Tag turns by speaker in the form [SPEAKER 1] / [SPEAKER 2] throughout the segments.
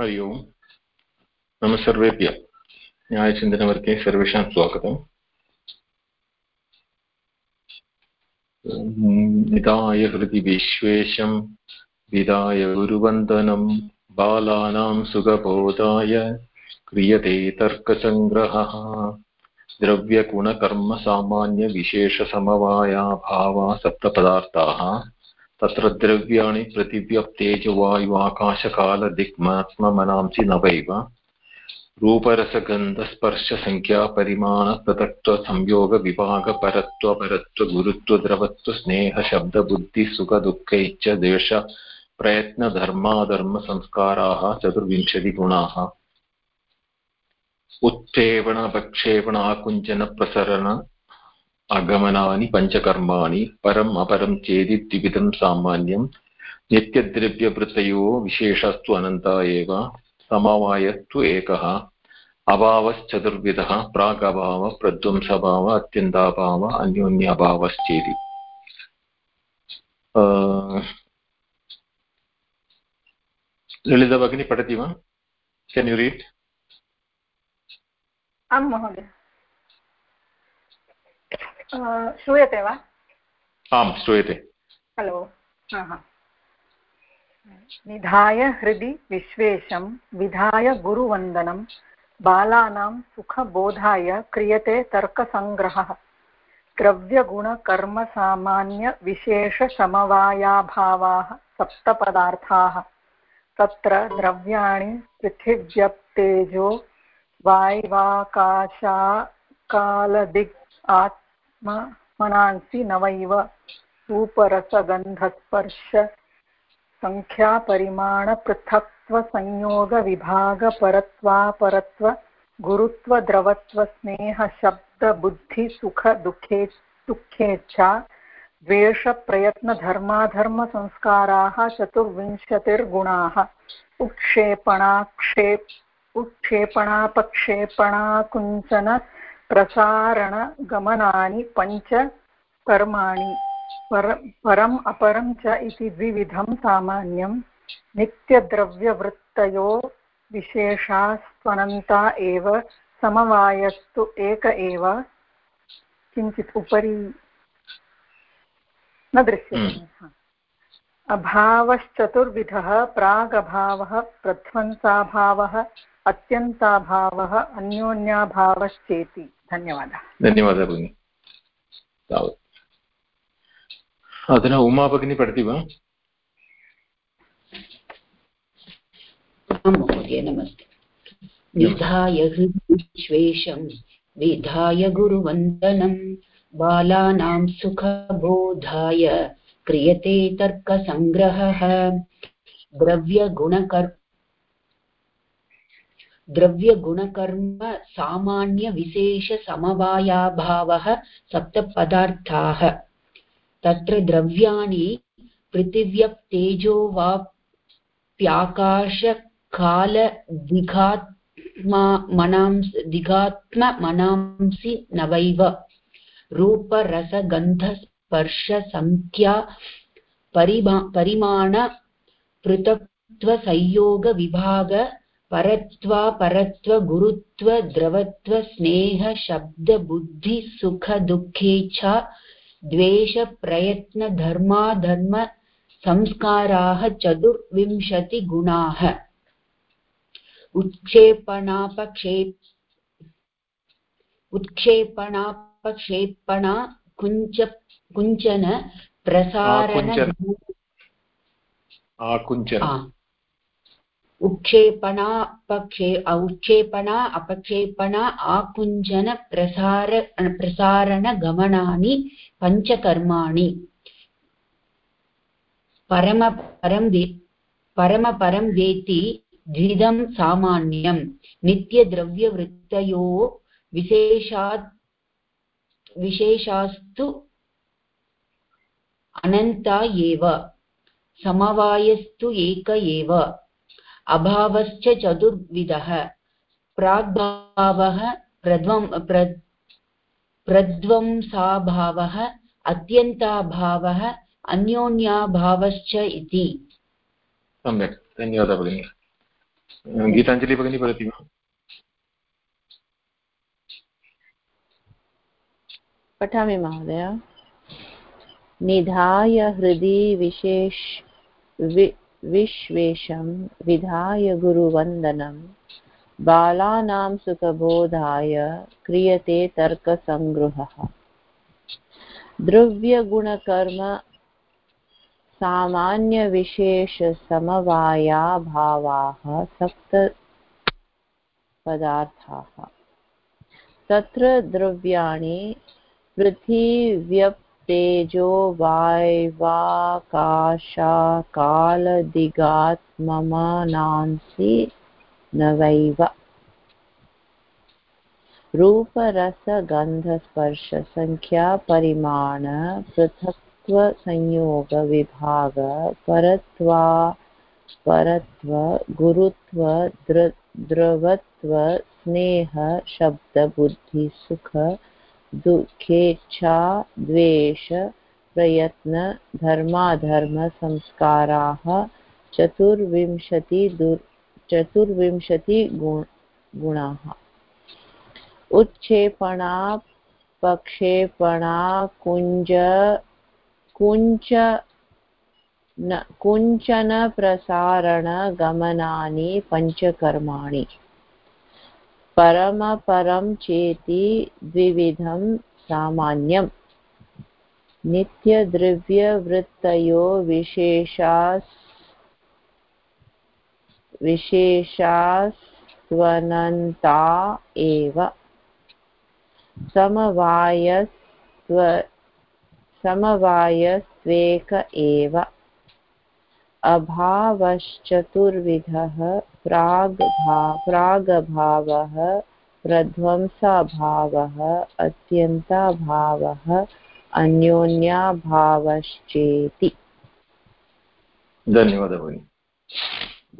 [SPEAKER 1] हरि ओम्। नमः सर्वेभ्यः। न्यायचिन्तनवर्गे सर्वेषां स्वागतम्। निधाय हृदि विश्वेशं विधाय गुरुवन्दनं, बालानां सुखबोधाय क्रियते तर्कसङ्ग्रहः। द्रव्यगुणकर्मसामान्यविशेषसमवायाभावा सप्तपदार्थाः तत्र द्रव्याणि पृथिव्यप्तेजवायुवाकाशकालदिक्मात्ममनांसि नवैव रूपरसगन्धस्पर्शसङ्ख्यापरिमाणपृथक्त्वपरत्वगुरुत्वद्रवत्वस्नेहशब्दबुद्धिसुखदुःखैश्च देश प्रयत्नधर्माधर्मसंस्काराः चतुर्विंशतिगुणाः। उत्क्षेपणपक्षेपणाकुञ्चनप्रसरण आगमनानि पञ्चकर्माणि परम् अपरं चेदि द्विविधं सामान्यं नित्यद्रव्यवृत्तयो विशेषस्तु अनन्ता एव समवायस्तु एकः, अभावश्चतुर्विधः, प्रागभाव, प्रध्वंसभाव, अत्यन्ताभाव, अन्योन्याभावश्चेति। ललिता भगिनी पठति वा? केन् यु रीड्
[SPEAKER 2] आं महोदय। श्रूयते वा?
[SPEAKER 1] आं श्रूयते।
[SPEAKER 2] हलो। निधाय हृदि विश्वेशं विधाय गुरुवन्दनं बालानां सुखबोधाय क्रियते तर्कसङ्ग्रहः द्रव्यगुणकर्मसामान्यविशेषसमवायाभावाः सप्तपदार्थाः। तत्र द्रव्याणि पृथिव्यप्तेजो वाय्वाकाशा कालदिक् आत्मनांसि नवैव रूपरसगन्धस्पर्श सङ्ख्यापरिमाणपृथक्त्वसंयोगविभागपरत्वापरत्व गुरुत्वद्रवत्वस्नेहशब्दबुद्धिसुखदुःखे दुःखेच्छा द्वेषप्रयत्नधर्माधर्मसंस्काराः चतुर्विंशतिर्गुणाः। उत्क्षेपणाक्षेप उत्क्षेपणापक्षेपणाकुञ्चन प्रसारणगमनानि पञ्च कर्माणि पर परम् अपरं च इति द्विविधं सामान्यं। नित्यद्रव्यवृत्तयो विशेषास्त्वनन्ता एव समवायस्तु एक एव। किञ्चित् उपरि न दृश्यते हम्म। अभावश्चतुर्विधः प्रागभावः प्रध्वंसाभावः अत्यन्ताभावः अन्योन्याभावश्चेति। धन्यवादः।
[SPEAKER 1] धन्यवादः भगिनि तावत् अधुना उमा भगिनी पठति वा
[SPEAKER 3] महोदय नमस्ते। निधाय हृद्विश्वेशं विधाय गुरुवन्दनं बालानां सुखबोधाय क्रियते तर्कसङ्ग्रहः द्रव्यगुणकर् द्रव्यगुणकर्म सामान्यविशेषसमवायाभावः सप्तपदार्थाः। तत्र द्रव्याणि पृथिव्यप्तेजो वाप्याकाशकालदिघात्मा मनांस् दिघात्ममनांसि नवैव रूपरसगन्धस्पर्शसङ्ख्या परिमा परिमाणपृथक्त्वसंयोगविभाग परत्वापरत्व गुरुत्व द्रवत्व स्नेह शब्द बुद्धि सुख दुःखेच्छा द्वेषप्रयत्नधर्माधर्म संस्काराः चतुर्विंशतिगुणाः उत्क्षेपणापक्षेप उत्क्षेपणापक्षेपणा कुञ्च कुञ्चन प्रसारण उत्क्षेपणापक्षे उत्क्षेपणा अपक्षेपणा आकुञ्चन प्रसार, प्रसारणगमनानि, पञ्चकर्माणि। परमपरं परमपरं वेति द्विधं सामान्यं नित्यद्रव्यवृत्तयो विशेषात्, विशेषास्तु अनन्ता एव। समवायस्तु एक एव। अभावश्च चतुर्विधः। प्राग्भावः प्रध्वं प्र प्रध्वंसाभावः अत्यन्ताभावः अन्योन्याभावश्च इति।
[SPEAKER 1] सम्यक्। धन्यवादः भगिनि। गीताञ्जलि भगिनी वदति वा?
[SPEAKER 4] पठामि महोदय। निधाय हृदि विशेष वि, विश्वेशं विधाय गुरुवन्दनं। बालानां सुखबोधाय क्रियते तर्कसङ्गृहः द्रव्यगुणकर्म सामान्यविशेषसमवायाभावाः सप्तपदार्थाः। तत्र द्रव्याणि पृथिव्यप्तेजो वाय्वाकाशाकालदिगात्मनांसि नवैव रूपरसगन्धस्पर्शसङ्ख्यापरिमाण पृथक्त्वसंयोगविभाग परत्वा परत्व गुरुत्व द्र द्रवत्व स्नेह शब्दबुद्धिसुख दुःखेच्छा द्वेष प्रयत्न धर्माधर्मसंस्काराः चतुर्विंशति चतुर्विंशतिगुण गुणाः। उत्क्षेपणा पक्षेपणा कुञ्ज कुञ्च कुञ्चन प्रसारणगमनानि पञ्चकर्माणि। परमपरं चेति द्विविधं सामान्यम्। नित्यद्रव्यवृत्तयो विशेषास् विशेषास्त्वनन्ता एव। समवायस्त्व समवायस्त्वेक एव। अभावश्चतुर्विधः प्राग्भा प्रागभावः प्रध्वंसाभावः अत्यन्ताभावः अन्योन्याभावश्चेति
[SPEAKER 1] धन्यवादः भगिनि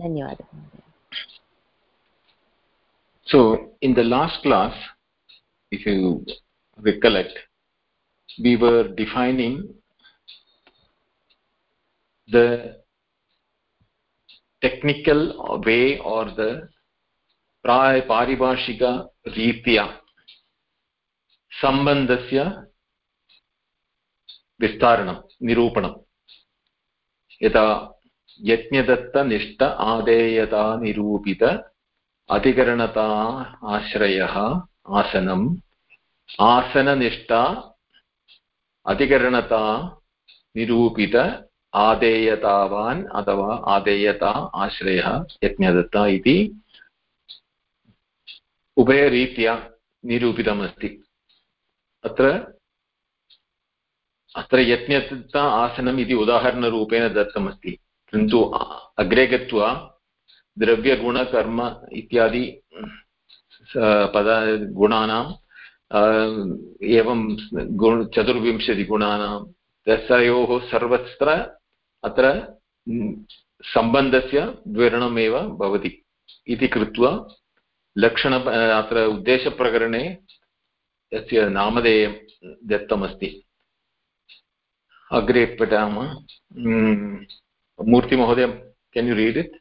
[SPEAKER 4] धन्यवादः
[SPEAKER 1] So, in the last class, if you recollect, we were defining the technical way or the पारिभाषिकरीत्या सम्बन्धस्य विस्तारणं निरूपणं यथा यज्ञदत्तनिष्ठ आदेयता निरूपित अधिकरणता आश्रयः आसनम् आसननिष्ठा अधिकरणता निरूपित आदेयतावान् अथवा आदेयता आश्रयः यज्ञदत्ता इति उभयरीत्या निरूपितमस्ति। अत्र अत्र यज्ञदत्ता आसनम् इति उदाहरणरूपेण दत्तमस्ति। किन्तु अग्रे गत्वा द्रव्यगुणकर्म इत्यादि पद, गुणानां एवं गुण, चतुर्विंशतिगुणानां तस्योः सर्वत्र अत्र सम्बन्धस्य विवरणमेव भवति इति कृत्वा लक्षण अत्र उद्देशप्रकरणे यस्य नामधेयं दत्तमस्ति। अग्रे पठामः। मूर्तिमहोदय केन् यु रीड् इट्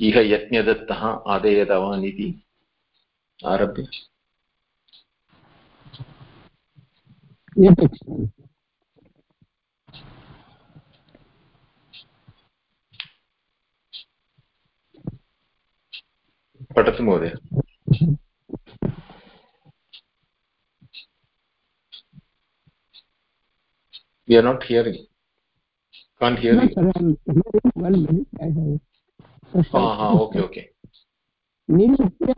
[SPEAKER 1] इह यज्ञदत्तः आदेयतवान् इति आरभ्य। पठतु महोदय we are not hearing can't hear
[SPEAKER 5] no,
[SPEAKER 1] you
[SPEAKER 5] sir, I'm one minute I have
[SPEAKER 1] ah, ah okay okay
[SPEAKER 5] निरूप्य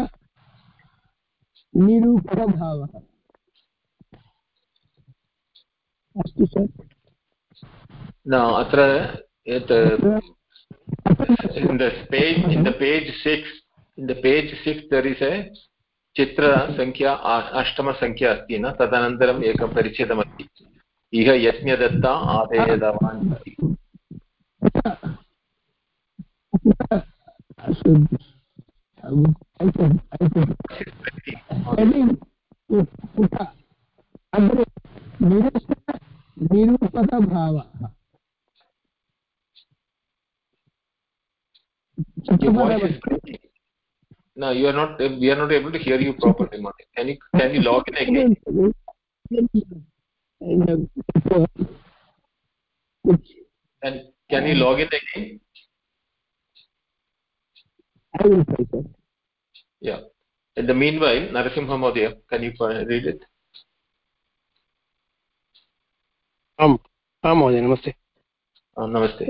[SPEAKER 5] निरूपणभावः अस्तु सर्
[SPEAKER 1] न अत्र यत् in the page in the page 6 in the page 6 there is a चित्रसङ्ख्या अष्टमसङ्ख्या अस्ति न तदनन्तरम् एकं परिच्छेदमस्ति इह यज्ञदत्ता आदेयदवान्
[SPEAKER 5] अग्रे निरूपकभावः.
[SPEAKER 1] no you are not we are not able to hear you properly Mati. can you can you log in again and can you log in again
[SPEAKER 5] I will try, sir.
[SPEAKER 1] yeah in the meanwhile narasimha mohdaya can you uh, read it
[SPEAKER 6] आम् आं महोदय नमस्ते
[SPEAKER 1] uh, namaste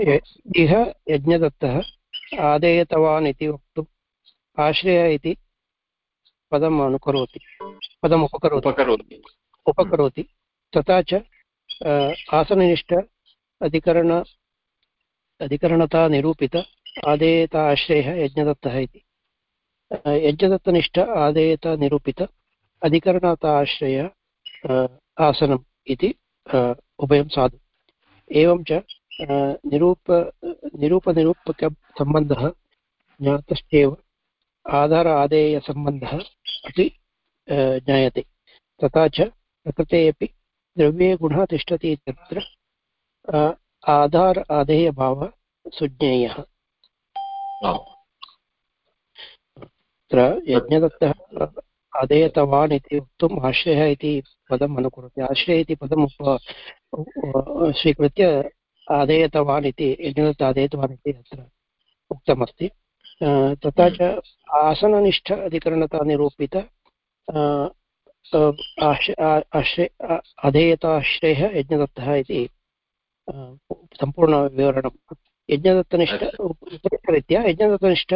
[SPEAKER 6] इह यज्ञदत्तः आदेयतवान् इति वक्तुम् आश्रय इति पदम् अनुकरोति पदम् उपकरोति।
[SPEAKER 1] उपकरोति।
[SPEAKER 6] उपकरोति। तथा च आसननिष्ठ अधिकरण अधिकरणता निरूपित आदेयत आश्रयः यज्ञदत्तः इति। यज्ञदत्तनिष्ठ आदेयत निरूपित अधिकरणता आश्रय आसनम् इति उभयं साधु। एवं च निरूप निरूपनिरूपकसम्बन्धः ज्ञातश्चेव। आधार आदेयसम्बन्धः अपि ज्ञायते। तथा च प्रकृते अपि द्रव्ये गुणः तिष्ठति इत्यत्र आधार आधेयभावः सुज्ञेयः. तत्र यज्ञदत्तः आदेयतवान् इति वक्तुम् आश्रयः इति पदम् अनुकुर्वति आश्रय इति पदम् उप स्वीकृत्य आदेयतवान् इति यज्ञदत्त आदेयतवान् इति अत्र उक्तमस्ति। तथा च आसननिष्ठ अधिकरणता निरूपित अधेयताश्रयः यज्ञदत्तः इति सम्पूर्णविवरणं यज्ञदत्तनिष्ठ उपरितरीत्या यज्ञदत्तनिष्ठ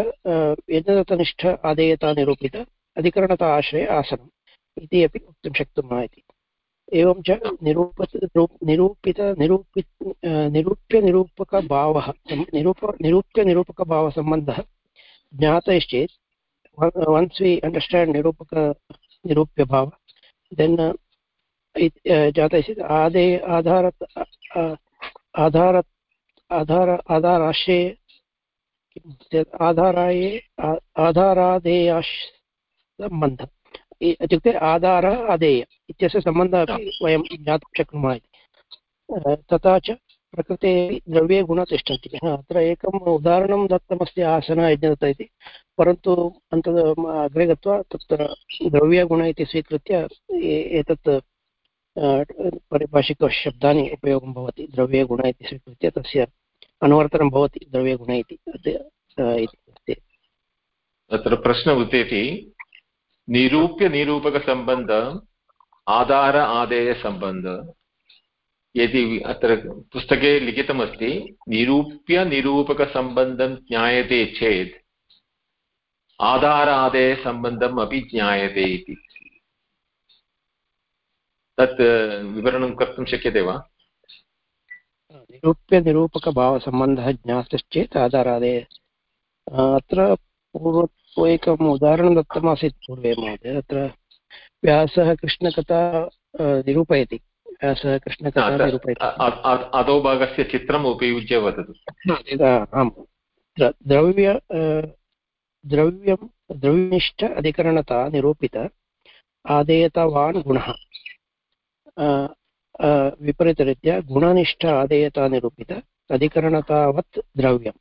[SPEAKER 6] यज्ञदत्तनिष्ठ आदेयता निरूपित अधिकरणता आश्रय आसनम् इति अपि वक्तुं शक्नुमः इति। एवं च निरूप निरूपित निरूपि निरूप्यनिरूपकभावः निरूप निरूप्यनिरूपकभावसम्बन्धः ज्ञातश्चेत् वन्स् वि अण्डर्स्टाण्ड् निरूपक निरूप्यभाव देन् uh, uh, जातश्चेत् आदे आधार uh, आधार आधार आधाराशे आधाराय आधारादेयाश् इत्युक्ते आधार आदेय इत्यस्य सम्बन्धः अपि वयं ज्ञातुं शक्नुमः इति। तथा च प्रकृते द्रव्ये गुणः तिष्ठन्ति हा, अत्र एकम् उदाहरणं दत्तमस्ति आसन यज्ञदत्त इति। परन्तु अन्तत अग्रे गत्वा तत्र द्रव्यगुण इति स्वीकृत्य एतत् पारिभाषिकशब्दानि उपयोगं भवति। द्रव्यगुण इति स्वीकृत्य तस्य अनुवर्तनं भवति द्रव्यगुण इति।
[SPEAKER 1] अत्र प्रश्न उदेति निरूप्य निरूपकसम्बन्ध आधार आदेयसम्बन्ध यदि अत्र पुस्तके लिखितमस्ति, निरूप्य निरूपकसम्बन्धं ज्ञायते चेत् आधारादेयसम्बन्धम् अपि ज्ञायते इति। तत् विवरणं कर्तुं शक्यते वा?
[SPEAKER 6] निरूप्यनिरूपकभावसम्बन्धः ज्ञातश्चेत्, आधारादे। अत्र पूर्व, एकम् उदाहरणं दत्तमासीत् पूर्वे, महोदय। अत्र व्यासः कृष्णकथा निरूपयति। निरूपयति।
[SPEAKER 1] अधोभागस्य चित्रम् उपयुज्य वदतु।
[SPEAKER 6] आम् द्रव्य द्रव्यं द्रव्यनिष्ठ अधिकरणता निरूपित आदेयतवान् गुणः। विपरीतरीत्या गुणनिष्ठ आदेयता निरूपित अधिकरणतावत् द्रव्यम्।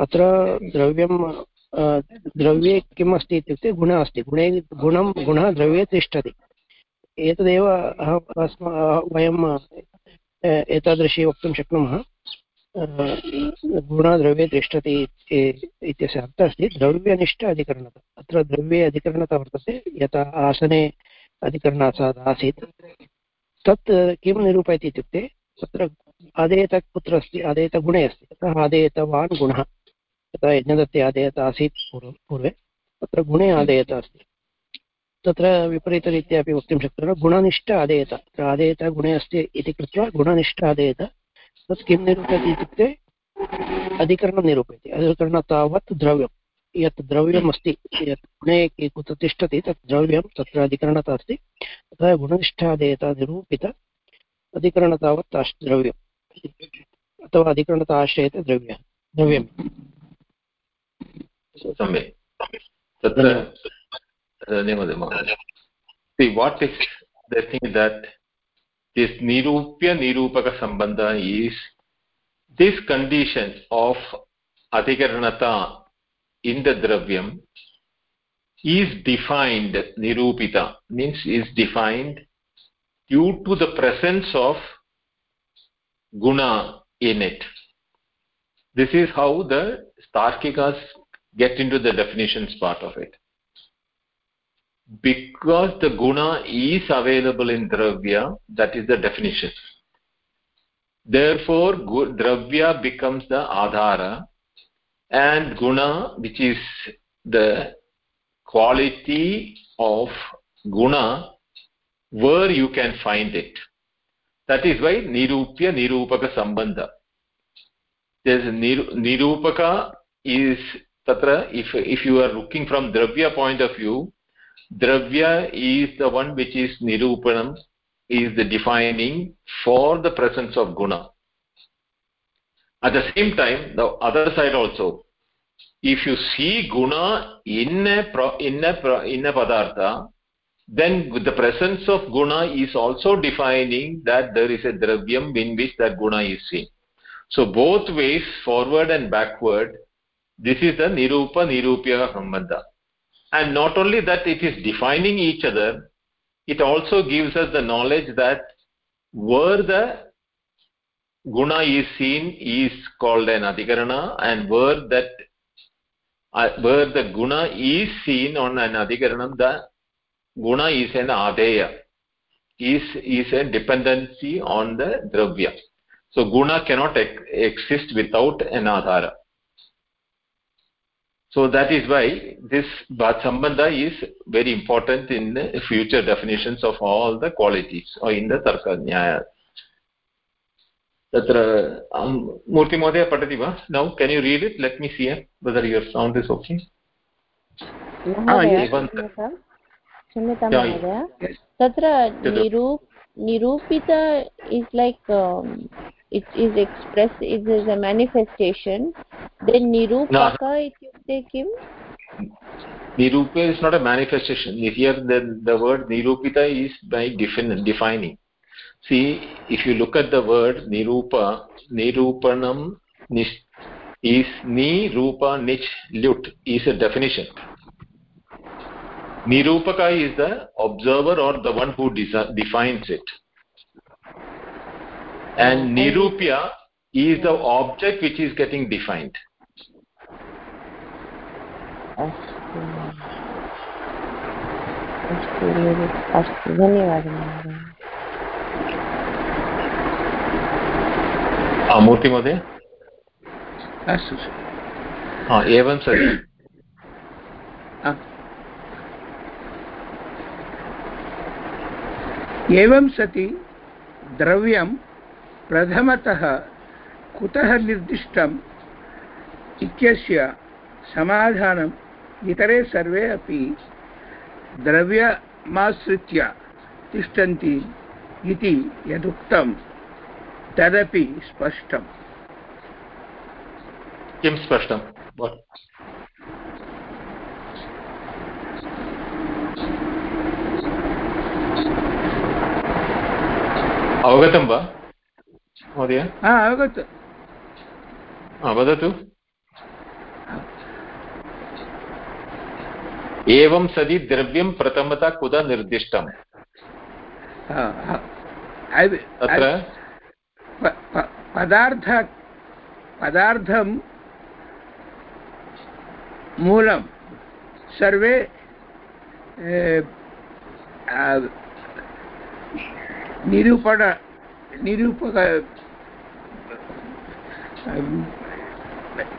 [SPEAKER 6] अत्र द्रव्यं द्रव्ये किम् अस्ति इत्युक्ते गुणः अस्ति। गुणे गुणं गुणः द्रव्ये तिष्ठति। एतदेव अहम् अस्मा वयं एतादृशी वक्तुं शक्नुमः। गुणद्रव्ये तिष्ठति इत्यस्य अर्थः अस्ति द्रव्यनिष्ठ अधिकरणता अत्र द्रव्ये अधिकरणता वर्तते, यथा आसने अधिकरणात् आसीत्। तत् किं निरूपयति इत्युक्ते, तत्र आदेयत कुत्र अस्ति। आदेयतगुणे अस्ति अतः आदेयतवान् गुणः, यथा यज्ञदत्ते आदेयत आसीत् पूर्वं, पूर्वे, तत्र गुणे आदेयत अस्ति। तत्र विपरीतरीत्या अपि वक्तुं शक्नुमः। गुणनिष्ठ आदेयत। अत्र आदेयत गुणे अस्ति इति कृत्वा गुणनिष्ठ आदेयत। तत् किं निरूपयति इत्युक्ते अधिकरणं निरूपयति। अधिकरणं तावत् द्रव्यं। यत् द्रव्यम् अस्ति, यत् गुणे कुत्र तिष्ठति, तत् द्रव्यं तत्र अधिकरणता अस्ति। तथा गुणनिष्ठादेयता निरूपित। अधिकरण तावत् द्रव्यम्। अथवा अधिकरणता आश्रयते द्रव्यः। द्रव्यम्।
[SPEAKER 1] सम्यक्। तत्र धन्यवादः महोदय see what is the thing that this nirupya nirupaka sambandha is this condition of adhikaranata in the dravyam is defined nirupita means is defined due to the presence of guna in it this is how the tarkikas get into the definitions part of it because the guna is available in dravya that is the definition. Therefore dravya becomes the adhara and guna which is the quality of guna where you can find it. That is why nirupya nirupaka sambandha. There's nirupaka is tatra if if you are looking from dravya point of view dravya is the one which is nirupanam is the defining for the presence of guna. At the same time the other side also. If you see guna in a in a in a padartha then the presence of guna is also defining that there is a dravyam in which that guna is seen. So both ways forward and backward this is the nirupa nirupya sambandha and not only that it is defining each other it also gives us the knowledge that where the guna is seen is called an adhikarana and where that uh, where the guna is seen on an adhikaranam the guna is an adeya is is a dependency on the dravya so guna cannot ex exist without an adhara so that is why this sambandha is very important in the future definitions of all the qualities or in the tarka nyaya तत्र मूर्तिमहोदय पठति वा now can you read it let me see whether your sound is okay
[SPEAKER 4] क्षम्यतां महोदय तत्र निरूपित is like it is expressed it is a manifestation then nirupaka ityukte kim
[SPEAKER 1] nirupa is not a manifestation. Here the, the word nirupita is by defin defining. See if you look at the word nirupa nirupanam nish is ni rupa nich lut is a definition. Nirupaka is the observer or the one who defines it. And nirupya is the object which is getting defined
[SPEAKER 4] अस्तु धन्यवादः
[SPEAKER 1] मूर्तिमहोदय
[SPEAKER 7] अस्तु
[SPEAKER 1] एवं सति
[SPEAKER 7] एवं सति द्रव्यं प्रथमतः कुतः निर्दिष्टम् इत्यस्य समाधानम् इतरे सर्वे अपि द्रव्यमाश्रित्य तिष्ठन्ति इति यदुक्तं तदपि स्पष्टम्।
[SPEAKER 1] किं स्पष्टं? अवगतं वा महोदय?
[SPEAKER 7] अवगत
[SPEAKER 1] वदतु। एवं सति द्रव्यं प्रथमतः कुत निर्दिष्टम्? तत्र?
[SPEAKER 7] पदार्थ पदार्थं मूलं। सर्वे निरूपण निरूपक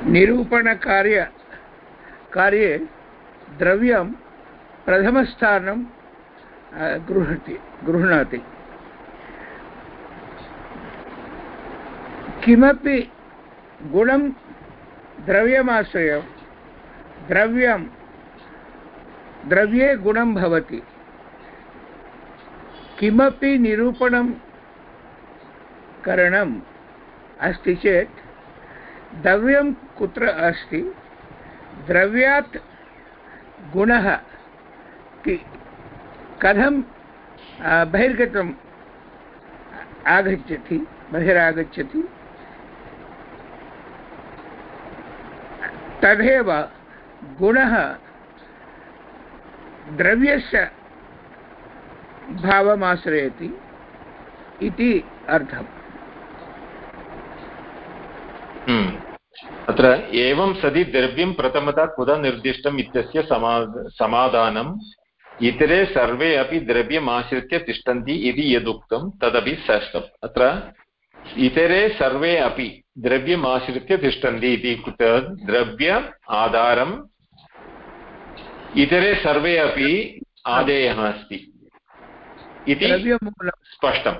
[SPEAKER 7] निरूपणकार्य कार्ये द्रव्यं प्रथमस्थानं गृह्णति, गृह्णाति। किमपि गुणं द्रव्यमाश्रयं, द्रव्यं, द्रव्ये गुणं भवति। किमपि निरूपणं करणम् अस्ति चेत्, द्रव्यं कुत्र अस्ति? द्रव्यात् गुणः कथं बहिर्गतम् आगच्छति बहिरागच्छति। तदेव गुणः द्रव्यस्य भावमाश्रयति इति अर्थम्।
[SPEAKER 1] अत्र एवं सति द्रव्यं प्रथमतः कुतः निर्दिष्टम् इत्यस्य समा समाधानम्? इतरे सर्वे अपि द्रव्यम् आश्रित्य तिष्ठन्ति इति यदुक्तं तदपि षष्ठम् अत्र इतरे सर्वे अपि द्रव्यम् आश्रित्य तिष्ठन्ति इति द्रव्य आधारम्? इतरे सर्वे अपि आदेयः अस्ति। इति स्पष्टम्।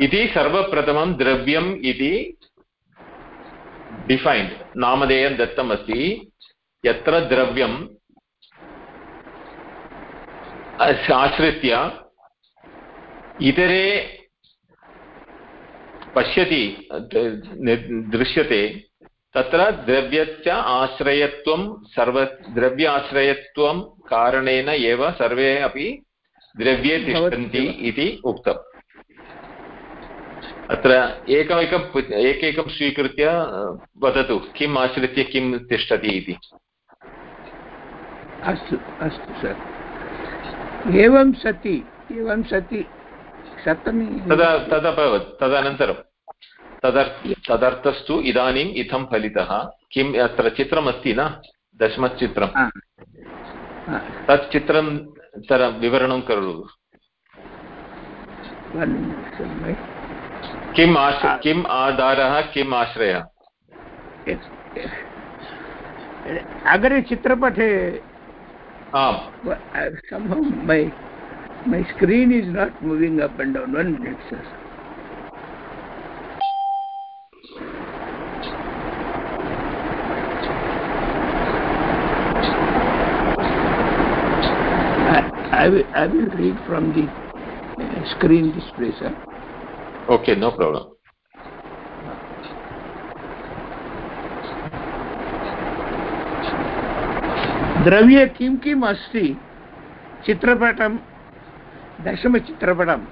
[SPEAKER 1] इति सर्वप्रथमं द्रव्यम् इति डिफैन्ड् नामधेयं दत्तमस्ति यत्र द्रव्यम् आश्रित्य इतरे पश्यति दृश्यते तत्र द्रव्यस्य आश्रयत्वं सर्व द्रव्य आश्रयत्वं कारणेन एव सर्वे अपि द्रव्ये तिष्ठन्ति इति उक्तम्। अत्र एकमेकम् एकैकं स्वीकृत्य वदतु किम् आश्रित्य किं तिष्ठति इति?
[SPEAKER 7] अस्तु अस्तु सर् एवं सति एवं सति सप्तमी
[SPEAKER 1] तदा तदभवत् तदनन्तरं। तदर् तदर्थस्तु इदानीम् इत्थं फलितः किम् अत्र चित्रमस्ति न? दशमचित्रं तत् चित्रं तर विवरणं करोतु। किम् किम् आधारः किम् आश्रयः?
[SPEAKER 7] अग्रे चित्रपटे मै मै screen is not moving up and down one minute sir I will, I will read from the uh, screen display, sir.
[SPEAKER 1] Okay no problem.
[SPEAKER 7] द्रव्ये किं किम् अस्ति? चित्रपटं दशमचित्रपटम्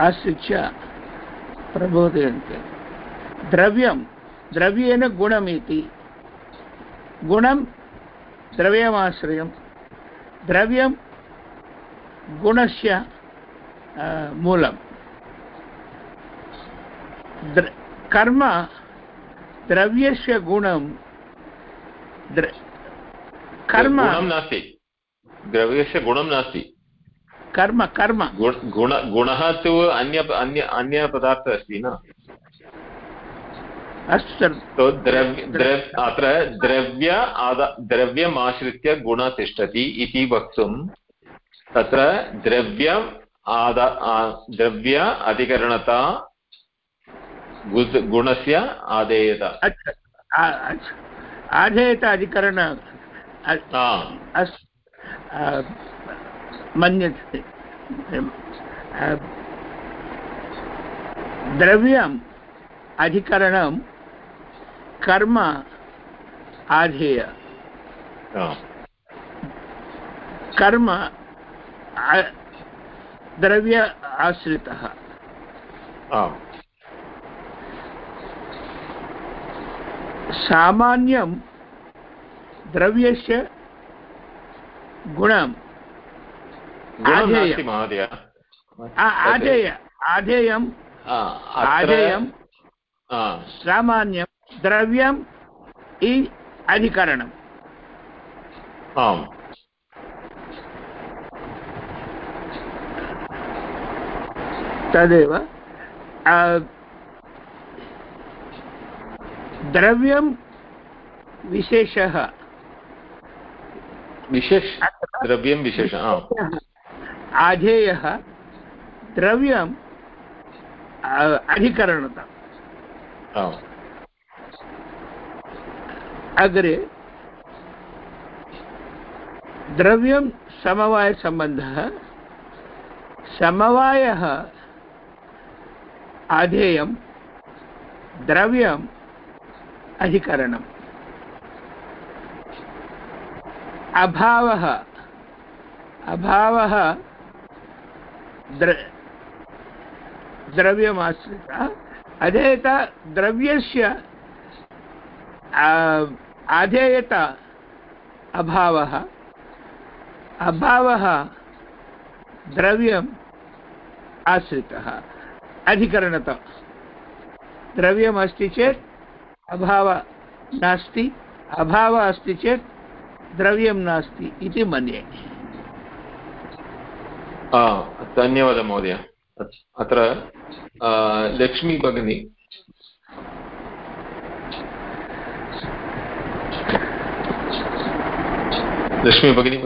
[SPEAKER 7] आश्रित्य प्रबोधयन्ति। द्रव्यं, द्रव्येन गुणमिति। गुणं द्रव्यमाश्रयं। द्रव्यं गुणस्य मूलं कर्म द्रव्यस्य गुणं
[SPEAKER 1] कर्म गुणं नास्ति द्रव्यस्य गुणं नास्ति
[SPEAKER 7] कर्म कर्म
[SPEAKER 1] गुण गुणः तु अन्य अन्य अन्यपदार्थः अस्ति न
[SPEAKER 7] अस्तु
[SPEAKER 1] द्रव्य अत्र द्रव्य आदा द्रव्यम् आश्रित्य गुणः तिष्ठति इति वक्तुं तत्र द्रव्यम् आदा द्रव्य अधिकरणता गुणस्य आदेयता।
[SPEAKER 7] आधेयत अधिकरण मन्यते। द्रव्यम् अधिकरणं कर्म आधेय। कर्म द्रव्य आश्रितः। सामान्यं द्रव्यस्य गुणं
[SPEAKER 1] महोदय।
[SPEAKER 7] आधेय आधेयम् आधेयं सामान्यं द्रव्यम् इ अधिकरणम्।
[SPEAKER 1] आम्।
[SPEAKER 7] तदेव द्रव्यं विशेषः।
[SPEAKER 1] विशेष? द्रव्यं विशेष
[SPEAKER 7] आधेयः द्रव्यम् अधिकरणता। अग्रे द्रव्यं समवायसम्बन्धः समवायः आधेयं द्रव्यम् अधिकरणम्। अभावः अभावः द्र द्रव्यमाश्रितः। अधेयता द्रव्यस्य आधेयता अभावः अभावः द्रव्यम् आश्रितः। अधिकरणतः। द्रव्यमस्ति चेत् अभावः नास्ति, अभावः अस्ति चेत् द्रव्यं नास्ति इति मन्ये।
[SPEAKER 1] धन्यवादः महोदय। अत्र लक्ष्मी भगिनी। लक्ष्मी भगिनी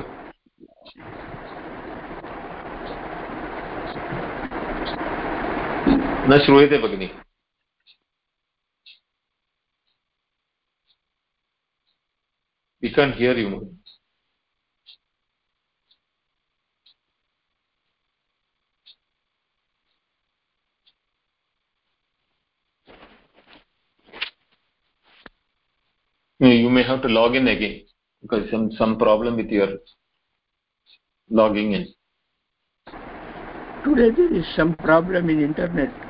[SPEAKER 1] न श्रूयते भगिनि we can't hear you you may have to log in again because some some problem with your logging in
[SPEAKER 7] today there is some problem in internet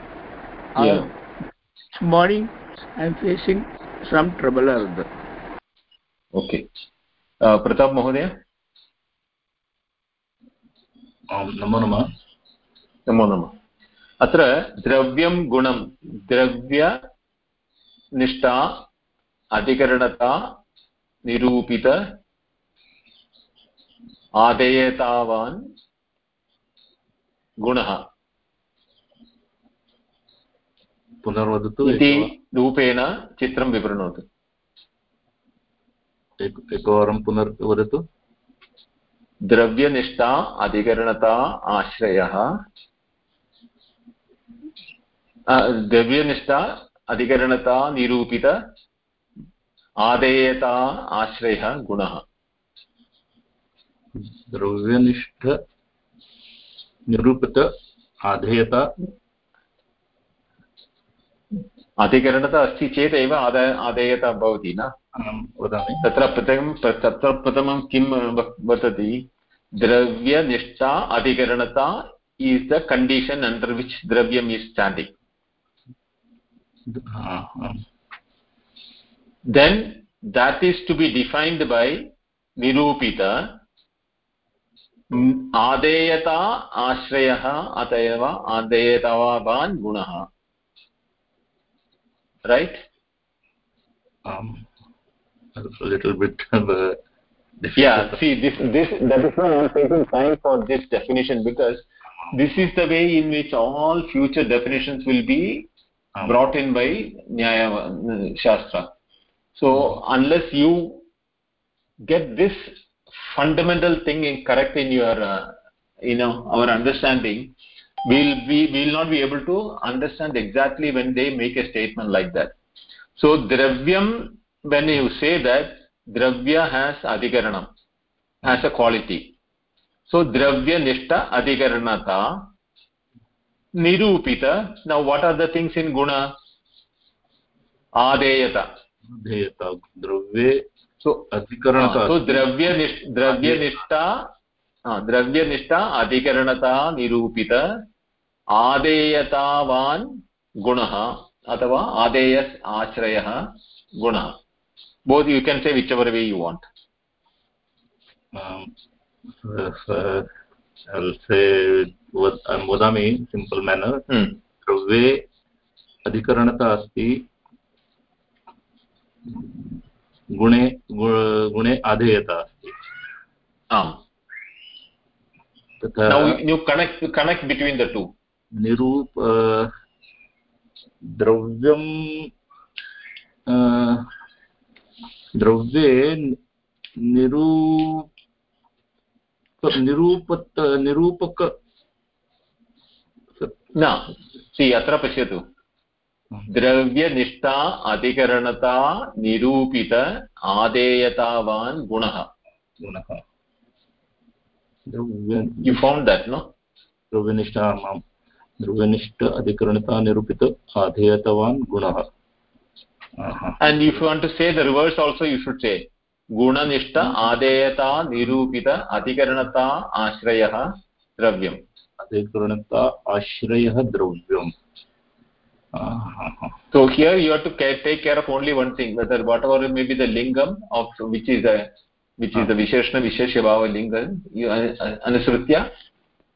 [SPEAKER 1] Yeah
[SPEAKER 7] uh, this morning i am facing some trouble also
[SPEAKER 1] okay uh, pratap mahodaya
[SPEAKER 8] नमो नमः
[SPEAKER 1] नमो नमः अत्र द्रव्यं गुणं द्रव्यनिष्ठा अधिकरणता निरूपित आदेयतावान् गुणः
[SPEAKER 8] पुनर्वदतु
[SPEAKER 1] इति रूपेण चित्रं विवृणोतु
[SPEAKER 8] एकवारं पुनर्वदतु
[SPEAKER 1] द्रव्यनिष्ठा अधिकरणता आश्रयः द्रव्यनिष्ठा अधिकरणता निरूपित आदेयता आश्रयः गुणः
[SPEAKER 8] द्रव्यनिष्ठ निरूपित आधेयता
[SPEAKER 1] अधिकरणता अस्ति चेदेव आदाय आदेयता भवति न?
[SPEAKER 8] वदामि।
[SPEAKER 1] तत्र प्रथमं तत्र प्रथमं किं वदति द्रव्यनिष्ठा अधिकरणता is the condition under which dravyam is standing. then that is to be defined by nirupita आदेयता आश्रयः अत एव आदेयतावान् गुणः। Right?
[SPEAKER 8] Um, a little bit of a
[SPEAKER 1] yeah see this this that is why i'm taking time for this definition because this is the way in which all future definitions will be um, brought in by nyaya shastra. So unless you get this fundamental thing in correct in your uh, you know our understanding we'll we will not be able to understand exactly when they make a statement like that so dravyam when you say that dravya has adhikaranam has a quality so dravya nishta adhikaranata nirupita now what are the things in guna adeyata
[SPEAKER 8] adeyata dravye
[SPEAKER 1] so
[SPEAKER 8] adhikaranata
[SPEAKER 1] so dravya nishta dravya nishta द्रव्यनिष्ठा अधिकरणता निरूपित आदेयतावान् गुणः अथवा आदेय आश्रयः गुणः. Both you can say which our way you want
[SPEAKER 8] वदामि simple manner द्रव्ये अधिकरणता अस्ति गुणे गुणे आधेयता अस्ति
[SPEAKER 1] आम् तथा connect connect between the two
[SPEAKER 8] निरूप द्रव्यं द्रव्ये निरू निरूपत निरूपक
[SPEAKER 1] न सि अत्र पश्यतु। द्रव्यनिष्ठा अधिकरणता निरूपित आदेयतावान् गुणः।
[SPEAKER 8] गुणः।
[SPEAKER 1] you found that no?
[SPEAKER 8] द्रव्यनिष्ठ आमां। द्रव्यनिष्ठ अधिकरणता निरूपित आधेयतवान् गुणः
[SPEAKER 1] and if you want to say the reverse also you should say गुणनिष्ठ आदेयता निरूपित अधिकरणता आश्रयः द्रव्यम्
[SPEAKER 8] अधिकरणता आश्रयः द्रव्यम्
[SPEAKER 1] so here you have to care, take care of only one thing whether whatever may be the lingam of which is a which is the विशेषणविशेष्यभावलिङ्ग अनुसृत्य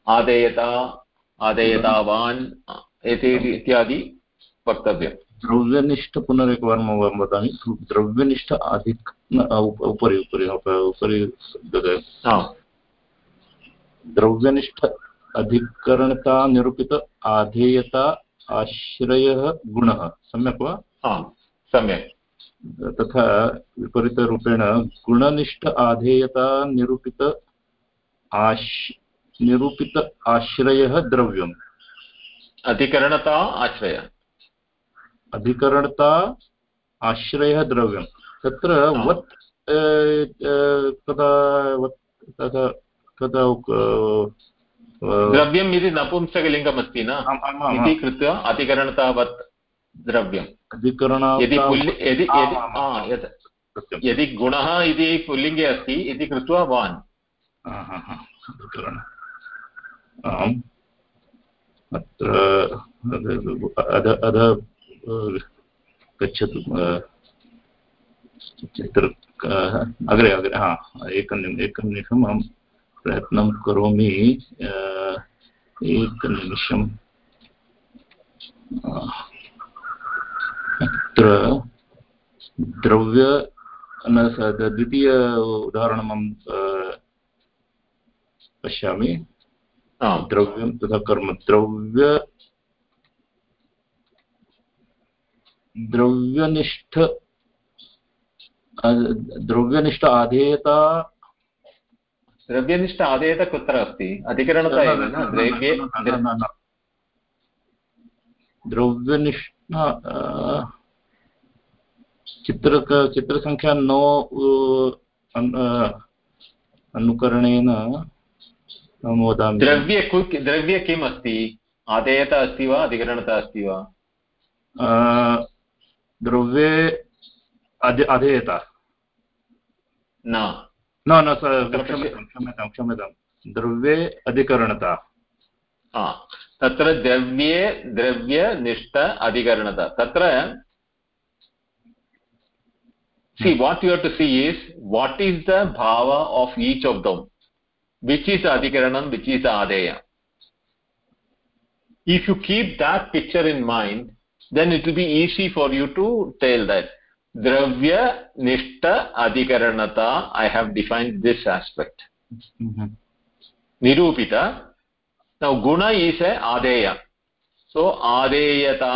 [SPEAKER 1] आदेयता आदेयतावान् एते इत्यादि वक्तव्यम्।
[SPEAKER 8] द्रव्यनिष्ठ पुनरेकवारं वदामि। द्रव्यनिष्ठ अधिक उपरि उपरि उपरि द्रव्यनिष्ठ अधिकरणता निरूपित आधेयता आश्रयः गुणः। सम्यक् वा?
[SPEAKER 1] सम्यक्।
[SPEAKER 8] तथा विपरीतरूपेण गुणनिष्ठ आधेयता निरूपित आश् निरूपित आश्रयः द्रव्यम्।
[SPEAKER 1] अधिकरणता आश्रय।
[SPEAKER 8] अधिकरणता आश्रयः द्रव्यं तत्र वत् कदा वत् कदा
[SPEAKER 1] द्रव्यम् इति नपुंसकलिङ्गमस्ति न? इति कृत्वा अधिकरणतावत् द्रव्यम्।
[SPEAKER 8] अधिकरण
[SPEAKER 1] यदि यदि यदि गुणः इति पुल्लिङ्गे अस्ति इति कृत्वा वान्।
[SPEAKER 8] आम्। अत्र अध गच्छतु चित्र अग्रे अग्रे, हा, एकं एकं निमिषम् अहं प्रयत्नं करोमि एकनिमिषम् अत्र द्रव्य द्वितीय उदाहरणम् पश्यामि। द्रव्यं तथा कर्म द्रव्य। द्रव्यनिष्ठ द्रव्यनिष्ठ आधेयता।
[SPEAKER 1] द्रव्यनिष्ठ आदेयत कुत्र अस्ति? अधिकरणता एव द्रव्ये
[SPEAKER 8] द्रव्यनिष्ठ चित्रक चित्रसङ्ख्या नो अनुकरणेन वदामि
[SPEAKER 1] द्रव्ये द्रव्ये किम् अस्ति? आदेयता अस्ति वा अधिकरणता अस्ति वा?
[SPEAKER 8] द्रव्ये अधेयता
[SPEAKER 1] न।
[SPEAKER 8] न न क्षम्यतां क्षम्यतां द्रव्ये अधिकरणता।
[SPEAKER 1] तत्र द्रव्ये द्रव्यनिष्ठ अधिकरणता। तत्र see what you have to see is what is the bhava of each of them? Which is adhikaranam which is adeya if you keep that picture in mind then it will be easy for you to tell that dravya nishta adhikaranata i have defined this aspect mm -hmm. nirupita now guna is a adeya so adeyata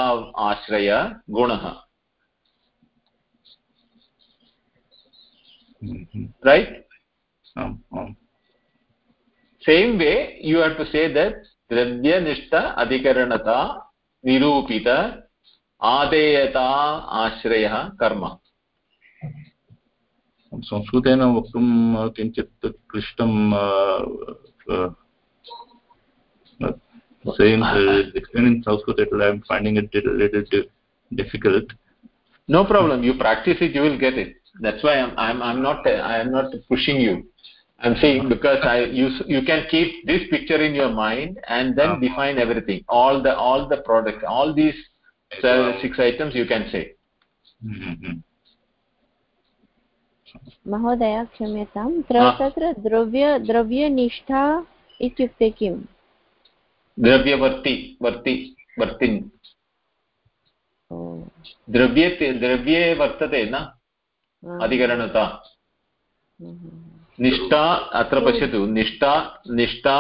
[SPEAKER 1] ashraya gunah mm -hmm. right
[SPEAKER 8] um, um.
[SPEAKER 1] same way you have to say that dravya nishta adhikaranata nirupita आदेयता आश्रयः कर्म
[SPEAKER 8] संस्कृतेन वक्तुं किञ्चित् क्लिष्टं saying uh, explaining sanskrit i am finding it a little difficult
[SPEAKER 1] no problem you practice it you will get it that's why i'm i'm, I'm not i am not pushing you i'm saying because i you you can keep this picture in your mind and then define everything all the all the products all these so six items you can say
[SPEAKER 4] महोदय क्षम्यतां तत्र द्रव्य द्रव्यनिष्ठा इत्युक्ते किम्
[SPEAKER 1] द्रव्यवर्ति वर्ति वर्तिन् द्रव्ये द्रव्ये वर्तते न अधिकरणता निष्ठा अत्र पश्यतु। निष्ठा निष्ठा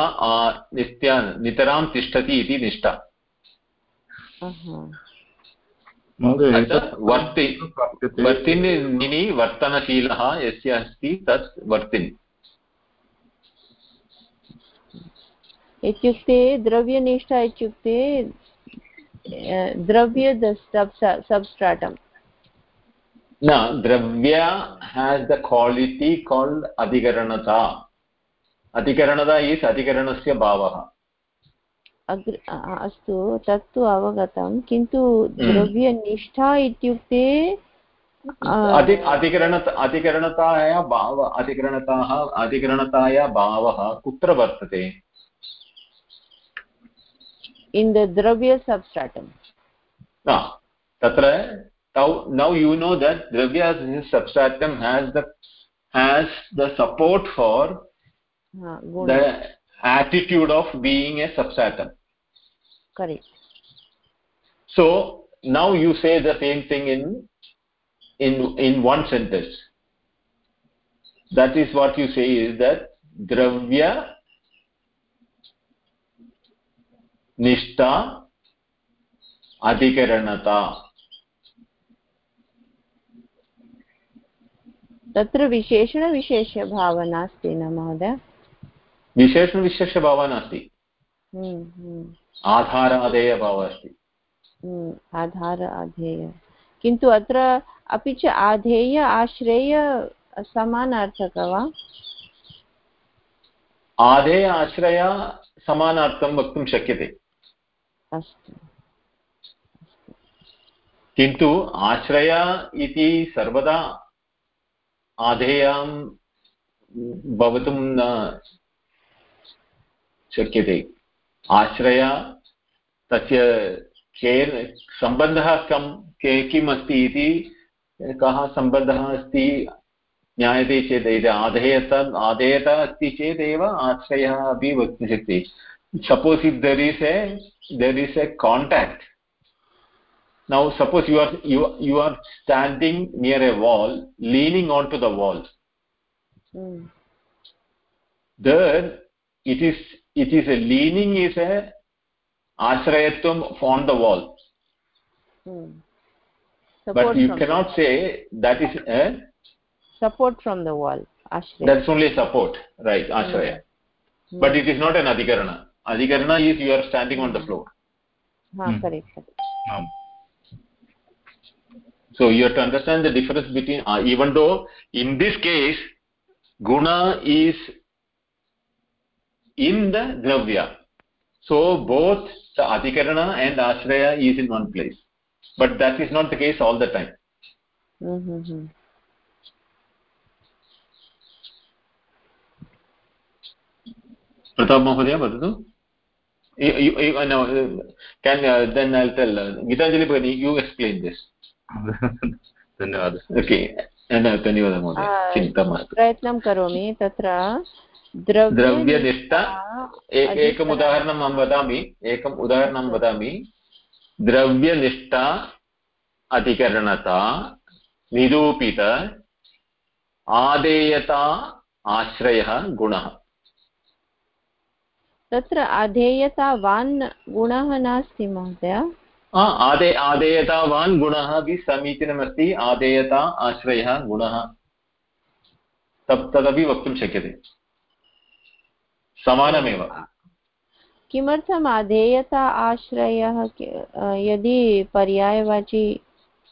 [SPEAKER 1] नित्या नितरां तिष्ठति इति निष्ठा। वर्ति वर्तिनि वर्तनशीलः यस्य अस्ति तत् वर्तिन्।
[SPEAKER 4] इत्युक्ते द्रव्यनिष्ठा इत्युक्ते द्रव्य substratum
[SPEAKER 1] no dravya has the quality called adhikaranata adhikaranata is adhikaranasya bhavah
[SPEAKER 4] अस्तु तत्तु अवगतं किन्तु द्रव्यनिष्ठा इत्युक्ते
[SPEAKER 1] अधिकरण अधिकरणताया भाव अधिकरणताः अधिकरणताया भावः कुत्र वर्तते
[SPEAKER 4] the dravya substratum
[SPEAKER 1] no tatra now, now you know that Dravya as substratum has the has the support for
[SPEAKER 4] uh,
[SPEAKER 1] the attitude of being a substratum.
[SPEAKER 4] Correct.
[SPEAKER 1] So now you say the same thing in in in one sentence. That is what you say is that Dravya Nishta Adhikaranata.
[SPEAKER 4] तत्र विशेषणविशेषभावः नास्ति न महोदय?
[SPEAKER 1] विशेषणविशेषभावः नास्ति।
[SPEAKER 4] हम्म, हम्म,
[SPEAKER 1] आधारादेयभावः अस्ति।
[SPEAKER 4] हम्म, आधार आधेय किन्तु अत्र अपि च आधेय आश्रेय समानार्थकः वा?
[SPEAKER 1] आधेय आश्रय समानार्थं वक्तुं शक्यते।
[SPEAKER 4] अस्तु।
[SPEAKER 1] किन्तु आश्रय इति सर्वदा आधेयं भवितुं न शक्यते। आश्रय, तस्य केन सम्बन्धः कं, के किम् अस्ति इति, कः सम्बन्धः अस्ति, ज्ञायते चेत् यदि आधेयता आधेयता अस्ति चेदेव आश्रयः अपि वक्तुं शक्यते suppose if there is a there is a contact now suppose you are you you are standing near a wall leaning onto the wall.
[SPEAKER 4] Mm.
[SPEAKER 1] there it is it is a leaning is a ashrayatvam on the wall.
[SPEAKER 4] Mm.
[SPEAKER 1] but you cannot say that is a
[SPEAKER 4] support from the wall ashraya.
[SPEAKER 1] That's only support right ashraya.
[SPEAKER 4] Mm.
[SPEAKER 1] but it hmm. is not an adhikarana. Adhikarana is you are standing on the hmm. floor.
[SPEAKER 4] Ha
[SPEAKER 8] hmm.
[SPEAKER 4] correct correct
[SPEAKER 8] आम्
[SPEAKER 1] so you have to understand the difference between uh, even though in this case guna is in the dravya so both the adhikarana and ashraya is in one place but that is not the case all the time pratap mahodaya vadatu you, you, you, uh, no, uh, can uh, then i'll tell uh, gitanjali bhagini you explain this
[SPEAKER 8] धन्यवादः।
[SPEAKER 1] महोदय। चिन्ता मास्तु।
[SPEAKER 4] प्रयत्नं करोमि तत्र द्रव्य
[SPEAKER 1] द्रव्यनिष्ठ एकम् उदाहरणम् अहं वदामि एकम् उदाहरणं वदामि। द्रव्यनिष्ठ अधिकरणता निरूपित आदेयता आश्रयः गुणः।
[SPEAKER 4] तत्र अधेयतावान् गुणः नास्ति महोदय।
[SPEAKER 1] आदे आदेयतावान् गुणः अपि समीचीनमस्ति आदेयता आश्रयः गुणः। तत् तदपि वक्तुं शक्यते। समानमेव।
[SPEAKER 4] किमर्थम् अधेयता आश्रयः यदि पर्यायवाची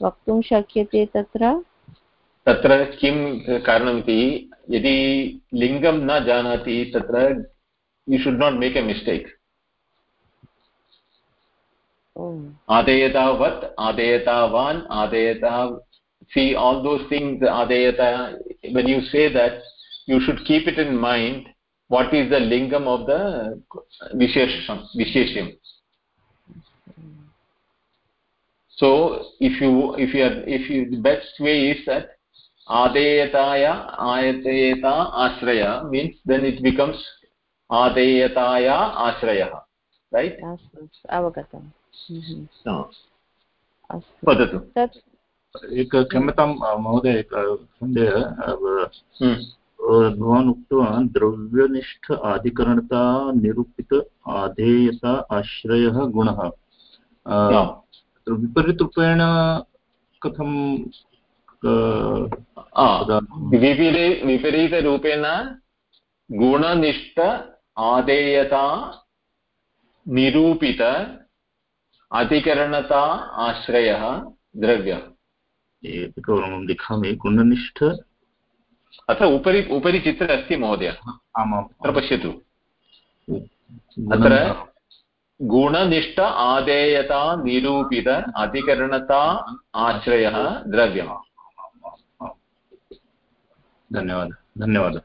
[SPEAKER 4] वक्तुं शक्यते तत्र?
[SPEAKER 1] तत्र किं कारणमिति यदि लिङ्गं न जानाति तत्र you should not make a mistake
[SPEAKER 4] Oh.
[SPEAKER 1] adeyatavat adeyatavan Adeyatav. see all those things adeyata when you say that you should keep it in mind what is the lingam of the vishesham vishesham so if you if you are, if you the best way is that adeyataya ayateyata ashraya means then it becomes adeyataya ashraya right?
[SPEAKER 4] Avagatam
[SPEAKER 1] वदतु
[SPEAKER 8] एक क्षम्यतां महोदय एक सन्देहः
[SPEAKER 1] Hmm.
[SPEAKER 8] भवान् उक्तवान् द्रव्यनिष्ठ आधिकरणता निरूपित आधेयता आश्रयः गुणः। अ,
[SPEAKER 1] No.
[SPEAKER 8] विपरीतरूपेण कथं
[SPEAKER 1] विपरी विपरीतरूपेण गुणनिष्ठ आधेयता निरूपित अधिकरणता आश्रयः द्रव्यः
[SPEAKER 8] एकवारं लिखामि गुणनिष्ठ।
[SPEAKER 1] अत्र उपरि उपरि चित्रे अस्ति महोदय।
[SPEAKER 8] आमाम्
[SPEAKER 1] अत्र पश्यतु। अत्र गुणनिष्ठ आदेयता निरूपित अधिकरणता आश्रयः द्रव्यम्।
[SPEAKER 8] धन्यवादः धन्यवादः।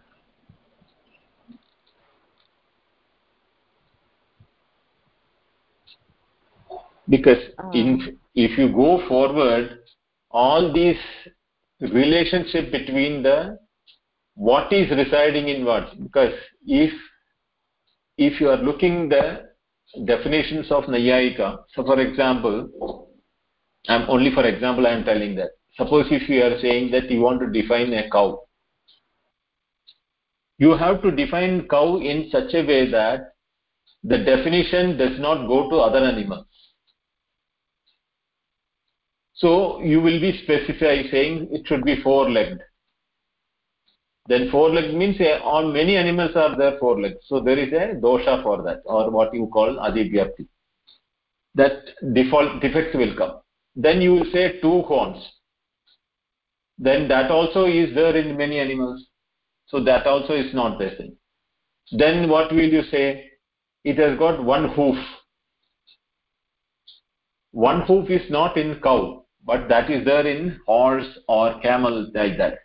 [SPEAKER 1] Because
[SPEAKER 4] Ah.
[SPEAKER 1] in, if you go forward all these relationship between the what is residing in what because if if you are looking the definitions of nayayika so for example i'm only for example i am telling that. Suppose if you are saying that you want to define a cow. You have to define cow in such a way that the definition does not go to other animals so you will be specifying saying it should be four legged then four legs means eh, on many animals are there four legs so there is a dosha for that or what you call adivyapti that default defects will come. Then you will say two horns. Then that also is there in many animals. So that also is not the same. Then what will you say? It has got one hoof. One hoof is not in cow but that is there in horse or camel like that.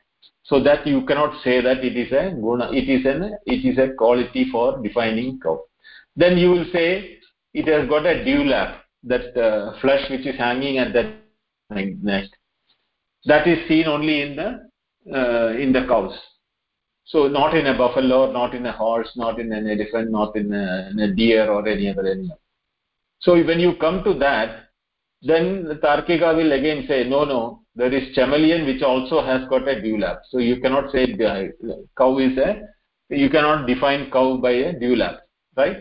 [SPEAKER 1] So that you cannot say that it is a guna it is an it is a quality for defining cow. Then you will say it has got a dewlap that uh, flesh which is hanging at that neck that is seen only in the uh, in the cows. So not in a buffalo not in a horse not in an elephant not in a, in a deer or any other animal. So when you come to that then the tarkika will again say no no there is chameleon which also has got a dewlap. So you cannot say cow is a you cannot define cow by a dewlap right?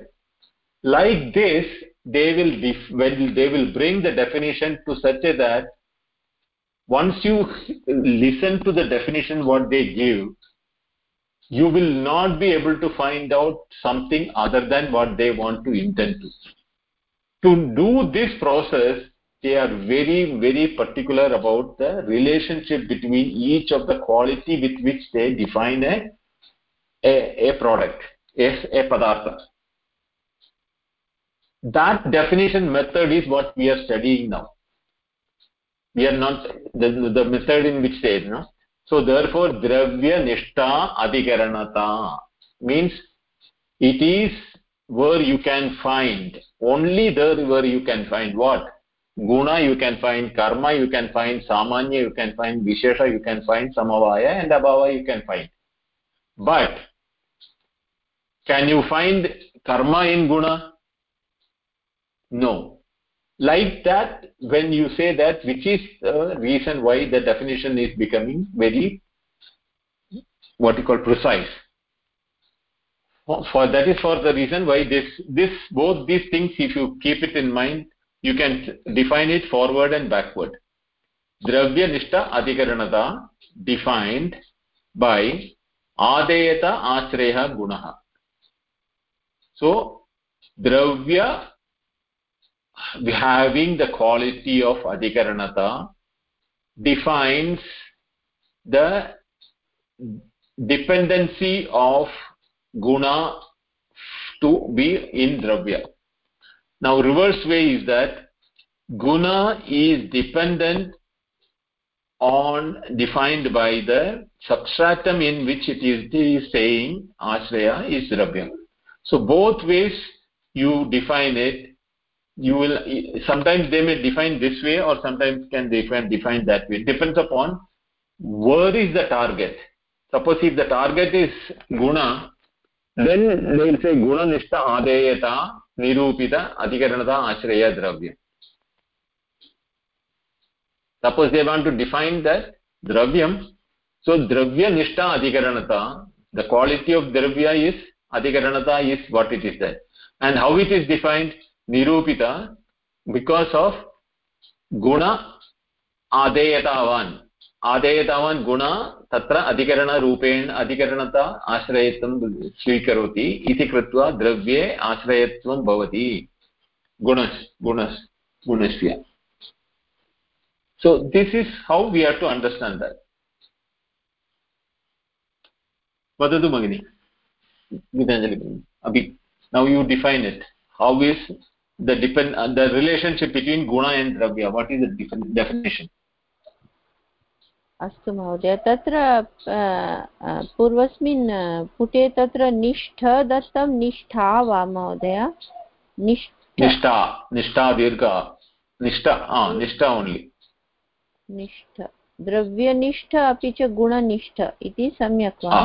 [SPEAKER 1] Like this they will when they will bring the definition to such a that once you listen to the definition what they give you will not be able to find out something other than what they want to intend to. To do this process they are very very particular about the relationship between each of the quality with which they define a a, a product a, a padartha. That definition method is what we are studying now. We are not the, the method in which stage no so therefore dravya nishta adhikaranata means it is where you can find only there where you can find what guna you can find karma you can find samanya you can find vishesha you can find samavaya and abhava you can find. But can you find karma in guna? No. Like that when you say that which is the reason why the definition is becoming very what you call precise? For that is for the reason why this this both these things if you keep it in mind you can define it forward and backward dravya nishta adhikaranata defined by adeyata ashreya gunah so dravya having the quality of adhikaranata defines the dependency of guna to be in dravya now reverse way is that guna is dependent on defined by the substratum in which it is, it is saying ashraya is dravya so both ways you define it. You will sometimes they may define this way or sometimes can define define that way. It depends upon where is the target. Suppose if the target is guna then they will say guna nishta adeyata निरूपित अधिकरणता आश्रय द्रव्य। Suppose they want to define the द्रव्यं so द्रव्यनिष्ठा अधिकरणता the quality of द्रव्य is अधिकरणता is what it is the and how it is defined निरूपित because of गुण आधेयतावान् आदेयतावान् गुण तत्र अधिकरणरूपेण अधिकरणता आश्रयत्वं स्वीकरोति इति कृत्वा द्रव्ये आश्रयत्वं भवति। गुणश् गुणस् गुणस्य। So this is how we have to understand that वदतु भगिनि। गीताञ्जलि अपि now you define it how is the depend the relationship between गुण एण्ड् द्रव्य? वाट् इस् दिफिनेशन्
[SPEAKER 4] अस्तु महोदय तत्र पूर्वस्मिन् पुटे तत्र निष्ठ दत्तं निष्ठा वा महोदय?
[SPEAKER 1] निष्ठा निष्ठा दीर्घ निष्ठा निष्ठा ओन्लि
[SPEAKER 4] निष्ठ। द्रव्यनिष्ठ अपि च गुणनिष्ठ इति सम्यक् वा?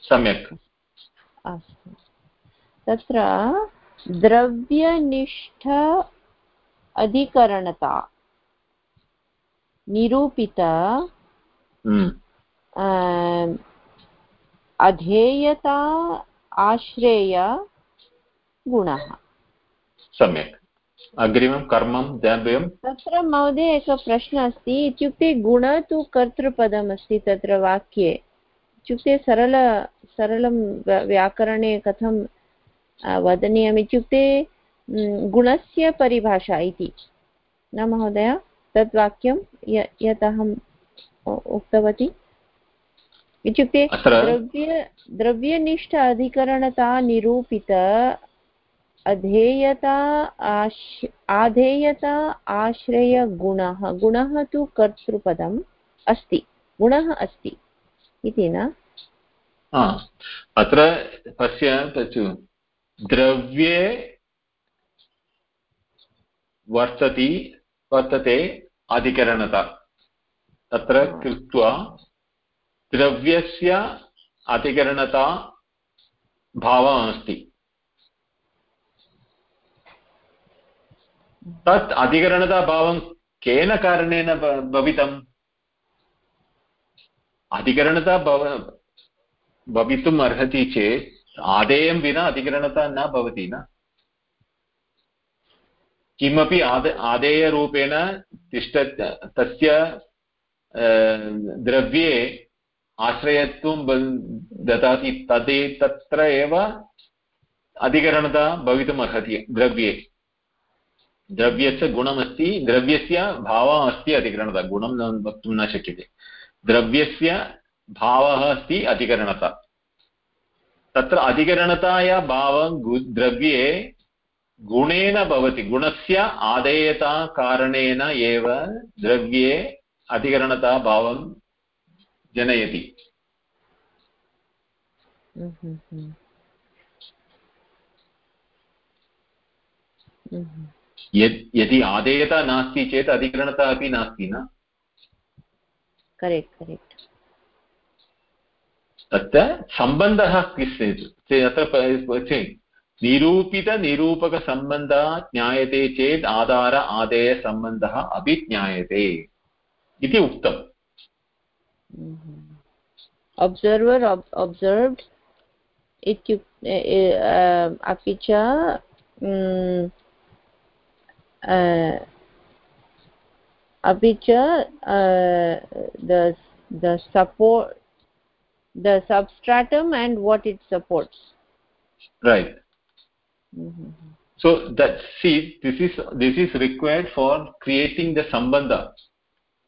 [SPEAKER 1] सम्यक्।
[SPEAKER 4] अस्तु। तत्र द्रव्यनिष्ठ अधिकरणता निरूपित अधेयता आश्रेय गुणः
[SPEAKER 1] सम्यक्। अग्रिमं कर्मं द्रव्यं
[SPEAKER 4] तत्र महोदय एकः प्रश्नः अस्ति। इत्युक्ते गुण तु कर्तृपदमस्ति तत्र वाक्ये। इत्युक्ते सरल सरलं व्या- व्याकरणे कथं वदनीयम्? इत्युक्ते गुणस्य परिभाषा इति। न महोदय? तद् वाक्यं यत् अहम् उ- उक्तवती? इत्युक्ते द्रव्य द्रव्यनिष्ठ अधिकरणता निरूपित अधेयता आश् आधेयता आश्रयगुणः गुणः तु कर्तृपदम् अस्ति गुणः अस्ति इति न?
[SPEAKER 1] अत्र पश्य तत् द्रव्ये वर्तति वर्तते अधिकरणता। तत्र
[SPEAKER 4] हा.
[SPEAKER 1] कृत्वा द्रव्यस्य अधिकरणता भावः अस्ति। तत् अधिकरणताभावं केन कारणेन भवितम् अधिकरणता भव भवितुम् अर्हति चेत् आदेयं विना अधिकरणता न भवति न। किमपि आद आदेयरूपेण तिष्ठ तस्य द्रव्ये आश्रयत्वं ददाति तदे तत्र एव अधिकरणता भवितुम् अर्हति द्रव्ये। द्रव्यस्य गुणमस्ति, द्रव्यस्य भावः अस्ति अधिकरणता, गुणं न वक्तुं न शक्यते। द्रव्यस्य भावः अस्ति अधिकरणता। तत्र अधिकरणताया भावं द्रव्ये गुणेन भवति, गुणस्य आदेयता एव द्रव्ये अधिकरणता भावं जनयति. यद् आदेयता नास्ति चेत् अधिकरणता अपि नास्ति न?
[SPEAKER 4] Correct correct.
[SPEAKER 1] तत्र सम्बन्धः किञ्चित् ते अत्र निरूपितनिरूपकसम्बन्धः ज्ञायते चेत् आधार आदेयसम्बन्धः अपि ज्ञायते। इति उक्तम्
[SPEAKER 4] observer ob observed इत्युक्ते अपि च mm, uh, अपि च the the support the substratum and what it supports
[SPEAKER 1] right
[SPEAKER 4] Mhm.
[SPEAKER 1] so that see this is this is required for creating the sambandha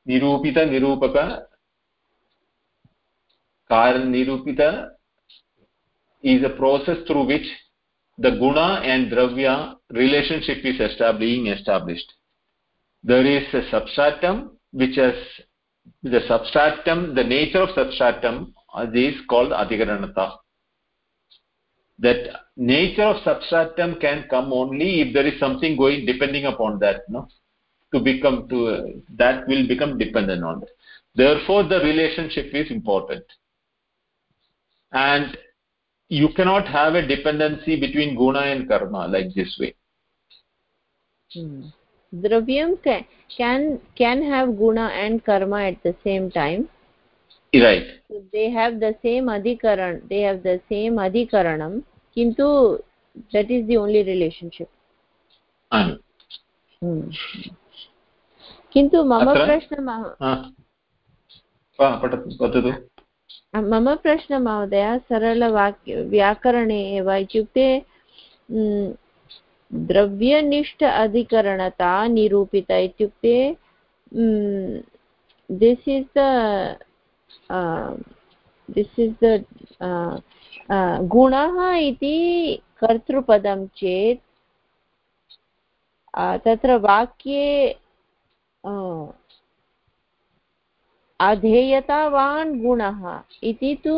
[SPEAKER 1] nirupita nirupaka kar nirupita is a process through which the guna and dravya relationship is estab- being established. There is a substratum which has the substratum the nature of substratum is called adhikaranata. That nature of substratum can come only if there is something going depending upon that no to become to uh, that will become dependent on it. Therefore the relationship is important. And you cannot have a dependency between guna and karma like this way.
[SPEAKER 4] Hmm. dravyam can, can can have guna and karma at the same time?
[SPEAKER 1] Right.
[SPEAKER 4] So they have the same adhikaran they have the same adhikaranam kintu that is the only relationship.
[SPEAKER 1] And
[SPEAKER 4] hmm. किन्तु मम? प्रश्नः
[SPEAKER 1] पठतु वदतु
[SPEAKER 4] मम प्रश्नः महोदय सरलवाक्य व्याकरणे एव इत्युक्ते द्रव्यनिष्ठ अधिकरणता निरूपित इत्युक्ते this is the this is the गुणः इति कर्तृपदं चेत् तत्र वाक्ये अधेयतावान् गुणः इति तु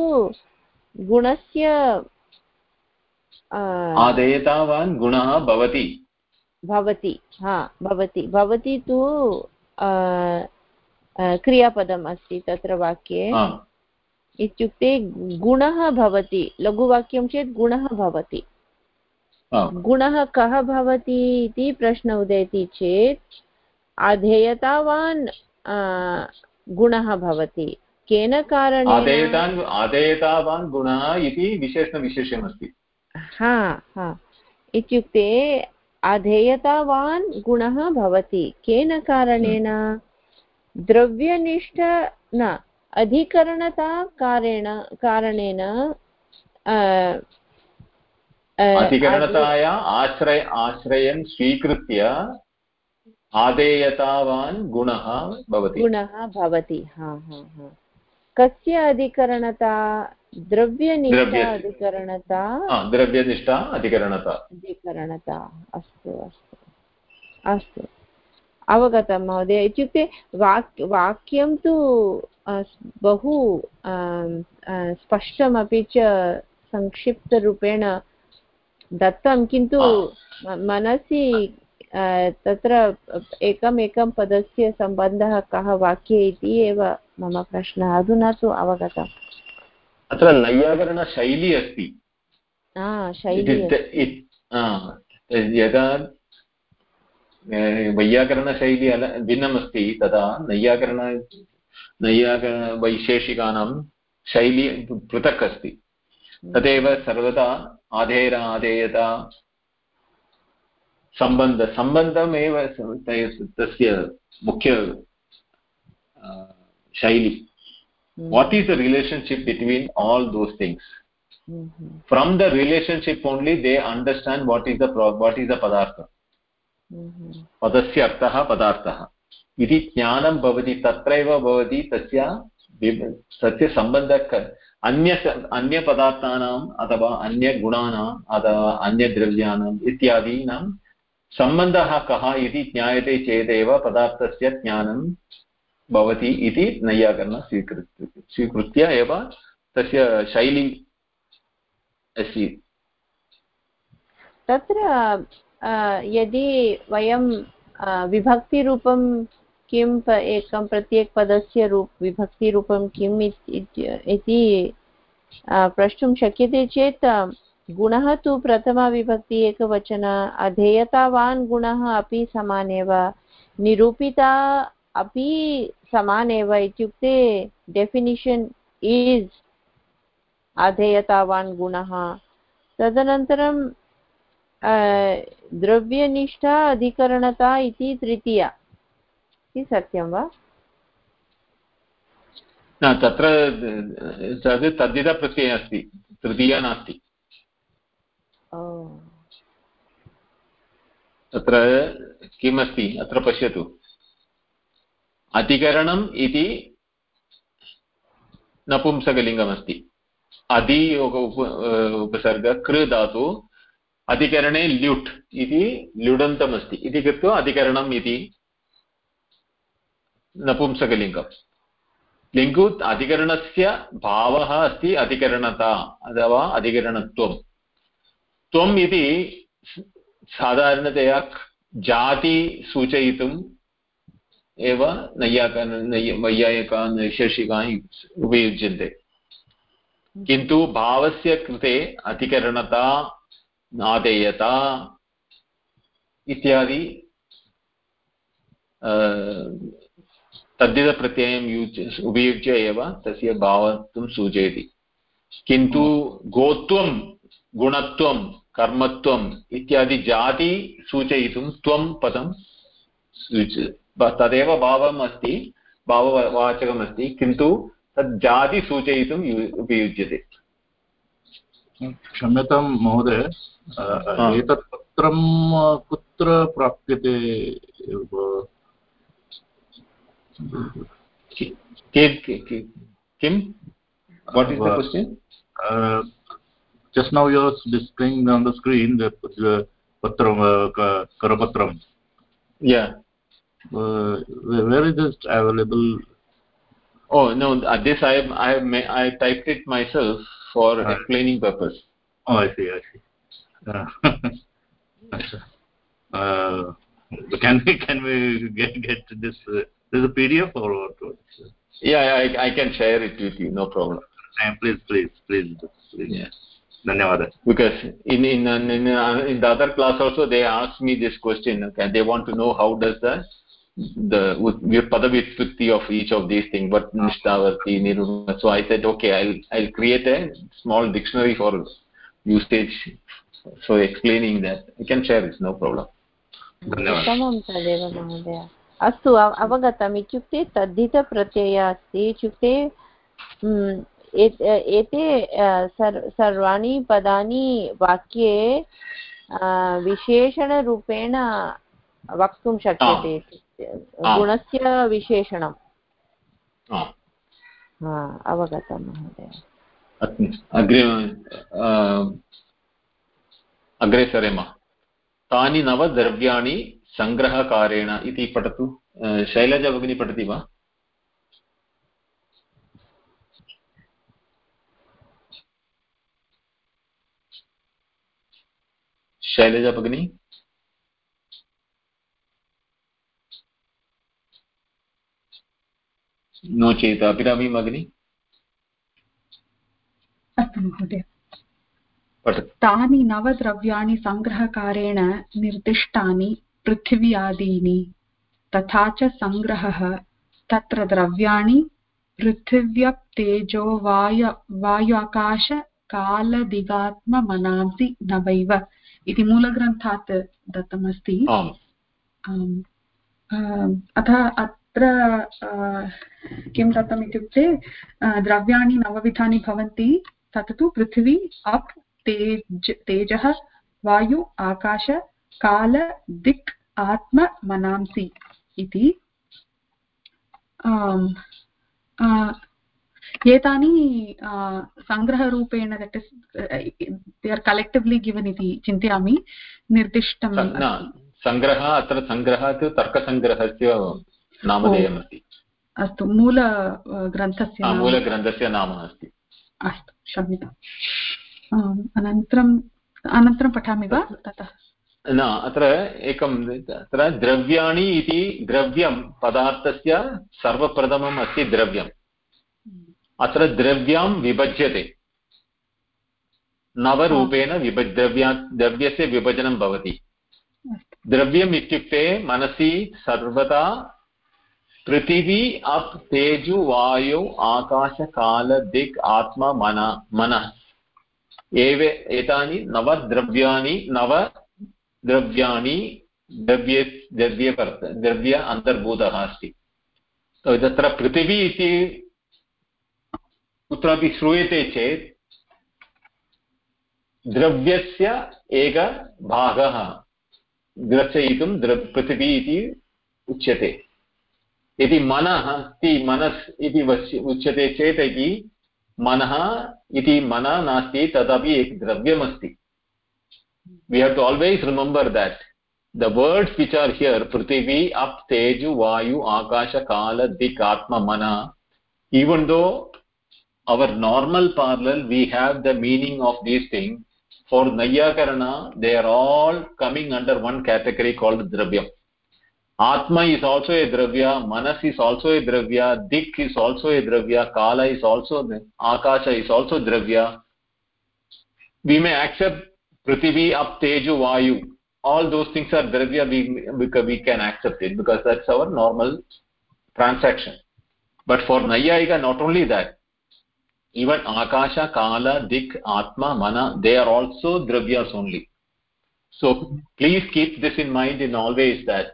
[SPEAKER 4] गुणस्य अ,
[SPEAKER 1] आदेयतावान् गुणः भवति।
[SPEAKER 4] भवति हा भवति। भवति तु क्रियापदम् अस्ति तत्र वाक्ये। इत्युक्ते गुणः भवति लघुवाक्यं चेत् गुणः भवति। गुणः कः भवति इति प्रश्न उदेति चेत् अधेयतावान् गुणः भवति। केन कारणेन
[SPEAKER 1] आदेयतावान् गुणः इति विशेषणविशेषमस्ति
[SPEAKER 4] हा हा। इत्युक्ते अधेयतावान् गुणः भवति। केन कारणेन? द्रव्यनिष्ठ न अधिकरणता कारेण कारणेन
[SPEAKER 1] अधिकरणताया आश्रय आश्रयं स्वीकृत्य आदेयतावान् गुणः भवति।
[SPEAKER 4] गुणः भवति हा हा हा। कस्य अधिकरणता? द्रव्यनिष्ठा अधिकरणता?
[SPEAKER 1] द्रव्यनिष्ठा अधिकरणता।
[SPEAKER 4] अधिकरणता अस्तु अस्तु अस्तु। अवगतं महोदय इत्युक्ते वाक् वाक्यं तु बहु स्पष्टमपि च संक्षिप्तरूपेण दत्तं किन्तु मनसि तत्र एकम् एकं पदस्य सम्बन्धः कः वाक्ये इति एव मम प्रश्नः। अधुना तु अवगतम्।
[SPEAKER 1] अत्र नैयाकरणशैली अस्ति। यदा वैयाकरणशैली अल भिन्नमस्ति तदा नैयाकरण नैयाकरणवैशेषिकानां शैली पृथक् अस्ति। तदेव सर्वदा आधेयर आधेयता सम्बन्ध सम्बन्धमेव तस्य मुख्य शैली। What is the relationship between all those things from the relationship only they understand what is the what is the पदार्थ। हम्म। पदस्य अर्थः पदार्थः। इति ज्ञानं भवति तत्रैव भवति तस्य तस्य सम्बन्ध अन्य अन्यपदार्थानाम् अथवा अन्यगुणानाम् अथवा अन्यद्रव्याणाम् इत्यादीनां सम्बन्धः कः इति ज्ञायते चेदेव पदार्थस्य ज्ञानं भवति इति नैयाकरणं स्वीकृत्य स्वीकृत्य एव तस्य शैली अस्ति।
[SPEAKER 4] तत्र यदि वयं विभक्तिरूपं किम् एकं प्रत्येकपदस्य रूप, विभक्तिरूपं किम् इति प्रष्टुं शक्यते चेत् गुणः तु प्रथमाविभक्ति एकवचन, अधेयतावान् गुणः अपि समानेव, निरूपिता अपि समान एव इत्युक्ते डेफिनिशन् इस् अधेयतावान् गुणः। तदनन्तरं द्रव्यनिष्ठा अधिकरणता इति तृतीया। इति सत्यं वा?
[SPEAKER 1] तत्र, तद् तद्धितप्रत्ययः अस्ति, तृतीया नास्ति। तत्र किमस्ति? अत्र पश्यतु। अधिकरणम् इति नपुंसकलिङ्गमस्ति। अधि उपसर्ग, कृ धातु अधिकरणे ल्युट् इति ल्युडन्तमस्ति। इति कृत्वा अधिकरणम् इति नपुंसकलिङ्गम्। लिङ्गु अधिकरणस्य भावः अस्ति अधिकरणता अथवा अधिकरणत्वं त्वम् इति साधारणतया जाति सूचयितुं एव नैयाक वैयायिकान् नैशर्षिकान् उपयुज्यन्ते। किन्तु भावस्य कृते अधिकरणता, नादेयता इत्यादि तद्धितप्रत्ययं युज्य उपयुज्य एव तस्य भावत्वं सूचयति। किन्तु गोत्वं, गुणत्वं कर्मत्वम् इत्यादि जाति सूचयितुं त्वं पदं तदेव भावम् अस्ति भाववाचकमस्ति किन्तु तद् जाति सूचयितुम् उपयुज्यते।
[SPEAKER 8] क्षम्यतां महोदय एतत् पत्रं कुत्र प्राप्यते?
[SPEAKER 1] किं what is the question
[SPEAKER 8] just now you're displaying on the screen the, the patram uh, karapatram.
[SPEAKER 1] Yeah.
[SPEAKER 8] Uh, where is this available?
[SPEAKER 1] Oh no uh, this i i i typed it myself for right. explaining purpose.
[SPEAKER 8] oh i see i see. Uh, uh, can we can we get get this uh, there's a pdf or what
[SPEAKER 1] yeah I, I can share it with you no problem.
[SPEAKER 8] Please please please please.
[SPEAKER 1] Yes
[SPEAKER 8] dhanyawad
[SPEAKER 1] because in in in, in the other class also they asked me this question okay they want to know how does the the padavitputti of each of these things but nishtavati niruma so i said okay i'll i'll create a small dictionary for usage so explaining that i can share it no problem
[SPEAKER 4] उत्तमं तदेव महोदय अस्तु अवगतम् इत्युक्ते तद्धितप्रत्यय अस्ति इत्युक्ते एते सर्वाणि पदानि वाक्ये विशेषणरूपेण वक्तुं शक्यते गुणस्य विशेषणम्। अवगतं महोदय।
[SPEAKER 1] अग्रे अग्रे सरेम। तानि नवद्रव्याणि सङ्ग्रहकारेण इति पठतु। शैलजा भगिनी पठति वा? शैलजा भगिनी नो चेत् अभिरामी भगिनी
[SPEAKER 9] अस्तु महोदय। तानि नवद्रव्याणि सङ्ग्रहकारेण निर्दिष्टानि पृथिव्यादीनि तथा च सङ्ग्रहः तत्र द्रव्याणि पृथिव्यप्तेजो वाय वायुकाशकालदिगात्ममनांसि नवैव। इति मूलग्रन्थात् दत्तमस्ति। अतः अत्र किं दत्तम् इत्युक्ते द्रव्याणि नवविधानि भवन्ति तत् तु पृथिवी अप् तेज तेजः वायु आकाश काल दिक् आत्म मनांसि इति। एतानि सङ्ग्रहरूपेण that is they are collectively given इति चिन्तयामि निर्दिष्टं
[SPEAKER 1] सङ्ग्रहः अत्र सङ्ग्रहः तु तर्कसङ्ग्रहस्य नामधेयमस्ति
[SPEAKER 9] अस्तु। मूलग्रन्थस्य
[SPEAKER 1] मूलग्रन्थस्य नाम। अस्ति।
[SPEAKER 9] अस्तु क्षम्यताम्। अनन्तरम् अनन्तरं पठामि वा? ततः।
[SPEAKER 1] न अत्र एकं अत्र द्रव्याणि इति द्रव्यं पदार्थस्य सर्वप्रथमम् अस्ति द्रव्यम्। अत्र द्रव्यां विभज्यते। नवरूपेण विभ द्रव्या द्रव्यस्य विभजनं भवति। द्रव्यम् इत्युक्ते मनसि सर्वदा पृथिवी अप् तेजु वायु आकाशकाल दिक् आत्मा मन मनः। एव एतानि नवद्रव्याणि नव द्रव्याणि द्रव्ये द्रव्यपर्त द्रव्य अन्तर्भूतः अस्ति। तत्र पृथिवी इति कुत्रापि श्रूयते चेत् द्रव्यस्य एकः भागः ग्रसयितुं द्र पृथिवी इति उच्यते। यदि मनः अस्ति, मनस् इति उच्यते चेत् इति मनः इति मनः नास्ति, तदपि एकं द्रव्यमस्ति। We have to always remember that the words which are here पृथिवी, अप्, तेजु, वायु, आकाश, काल, दिक्, आत्म इवन् दो our normal parallel we have the meaning of these things. For nayyakarana they are all coming under one category called Dravya. atma is also a dravya manas is also a dravya dik is also a dravya kala is also akasha is also dravya. We may accept prithvi up teju vayu. All those things are dravya we, we can accept it because that's our normal transaction. But for nayayika not only that even akasha kala dik atma mana they are also dravyas only so please keep this in mind in always that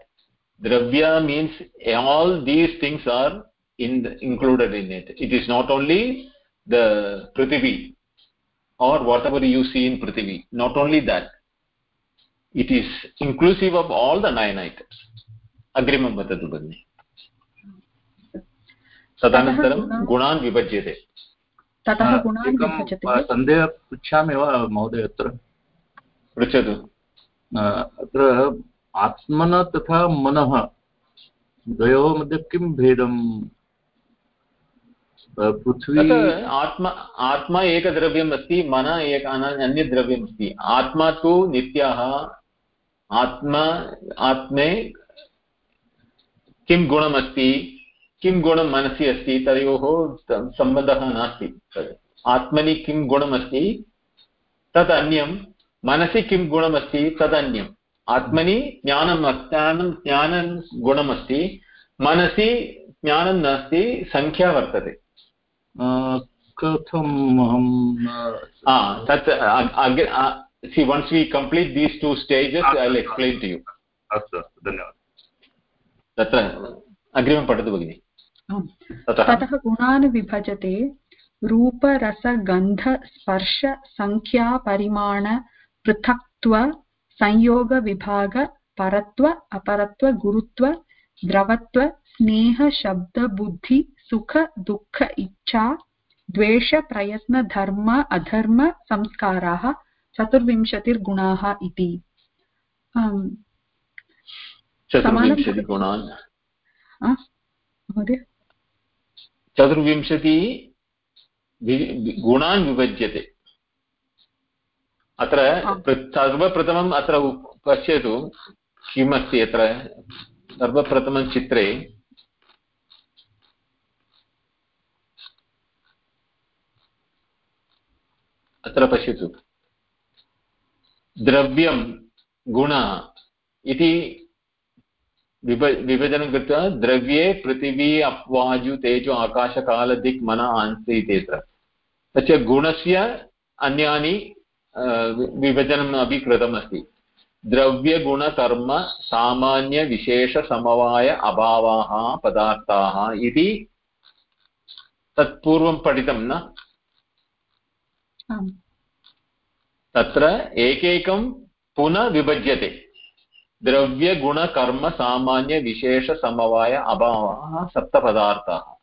[SPEAKER 1] dravya means all these things are in the, included in it it is not only the prithvi or whatever you see in prithvi not only that it is inclusive of all the nine items अग्रिमं वदतु भगिनि तदनन्तरं गुणान् विभज्यते
[SPEAKER 9] ततः गुणान् विभजते।
[SPEAKER 8] सन्देहः पृच्छामि वा महोदय अत्र?
[SPEAKER 1] पृच्छतु।
[SPEAKER 8] अत्र आत्मन तथा मनः द्वयोः मध्ये किं भेदं पृथ्वी
[SPEAKER 1] आत्मा आत्मा एकद्रव्यम् अस्ति मन एक अन्यद्रव्यम् अस्ति। आत्मा तु नित्यः। आत्मा आत्मे किं गुणमस्ति? किं गुणं मनसि अस्ति तयोः सम्बन्धः नास्ति। आत्मनि किं गुणमस्ति तद् अन्यं मनसि किं गुणमस्ति तदन्यम् आत्मनि ज्ञानं ज्ञानं ज्ञानं गुणमस्ति मनसि ज्ञानं नास्ति सङ्ख्या वर्तते।
[SPEAKER 8] कथम् अहं
[SPEAKER 1] तत् see once we complete these two stages i'll explain to you.
[SPEAKER 8] अस्तु अस्तु धन्यवादः।
[SPEAKER 1] तत्र अग्रिमं पठतु भगिनि।
[SPEAKER 9] ततः। गुणान् विभजते रूपरसगन्धस्पर्शसङ्ख्यापरिमाण पृथक्त्व संयोगविभाग परत्व अपरत्व गुरुत्व द्रवत्व स्नेह शब्द बुद्धि सुख दुःख इच्छा द्वेष प्रयत्न धर्म अधर्म संस्काराः चतुर्विंशतिर्गुणाः इति
[SPEAKER 1] चतुर्विंशतिगुणान्
[SPEAKER 9] महोदय?
[SPEAKER 1] चतुर्विंशति गुणान् विभज्यते। अत्र सर्वप्रथमम् अत्र पश्यतु किमस्ति अत्र? सर्वप्रथमं चित्रे। अत्र पश्यतु। द्रव्यं गुण इति विभ विभजनं कृत्वा द्रव्ये पृथिवी अप्वायु तेजो आकाशकालदिक् मन आंसि इत्यत्र तस्य गुणस्य अन्यानि विभजनम् अपि कृतमस्ति। द्रव्यगुणकर्म सामान्यविशेषसमवाय अभावाः पदार्थाः इति तत्पूर्वं पठितं न? तत्र एकैकं पुनः विभज्यते। द्रव्यगुणकर्मसामान्यविशेषसमवाय अभावाः सप्तपदार्थाः।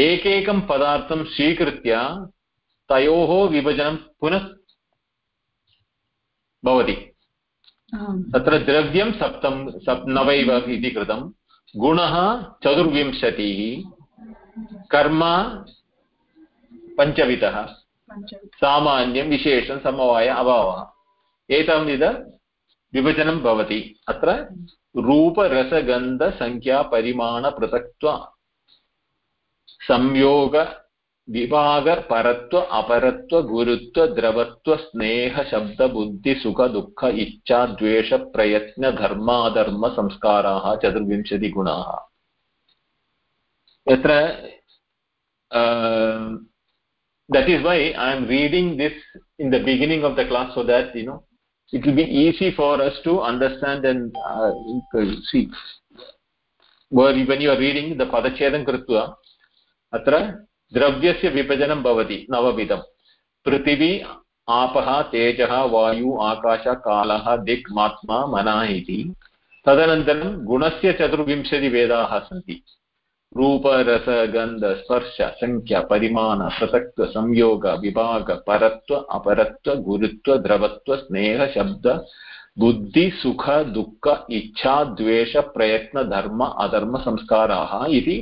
[SPEAKER 1] एकैकं पदार्थं स्वीकृत्य तयोः विभजनं पुनः भवति। तत्र द्रव्यं सप्तं सप् नवैव इति कृतं। गुणः चतुर्विंशतिः। कर्म पञ्चविधः। सामान्यं विशेषं समवाय अभावः। एतावद्विध विभजनं भवति। अत्र रूपरसगन्धसङ्ख्यापरिमाणपृथक्त्व संयोग विभाग परत्व अपरत्व सुख दुःख इच्छा द्वेष प्रयत्न धर्माधर्म संस्काराः चतुर्विंशतिगुणाः। यत्र that is why i am reading this in the beginning of the class so that, you know it will be easy for us to understand and uh, see where when you are reading the padachedam krutva atra द्रव्यस्य विभजनं भवति नवविधं पृथिवी आपः तेजः वायु आकाश कालः दिक् मात्मा मनः इति तदनन्तरं गुणस्य चतुर्विंशतिभेदाः सन्ति रूप रस गन्ध स्पर्श सङ्ख्या परिमाण संयोग विभाग परत्व अपरत्व गुरुत्व शब्द बुद्धि सुख दुःख इच्छा द्वेष प्रयत्न धर्म अधर्म संस्काराः इति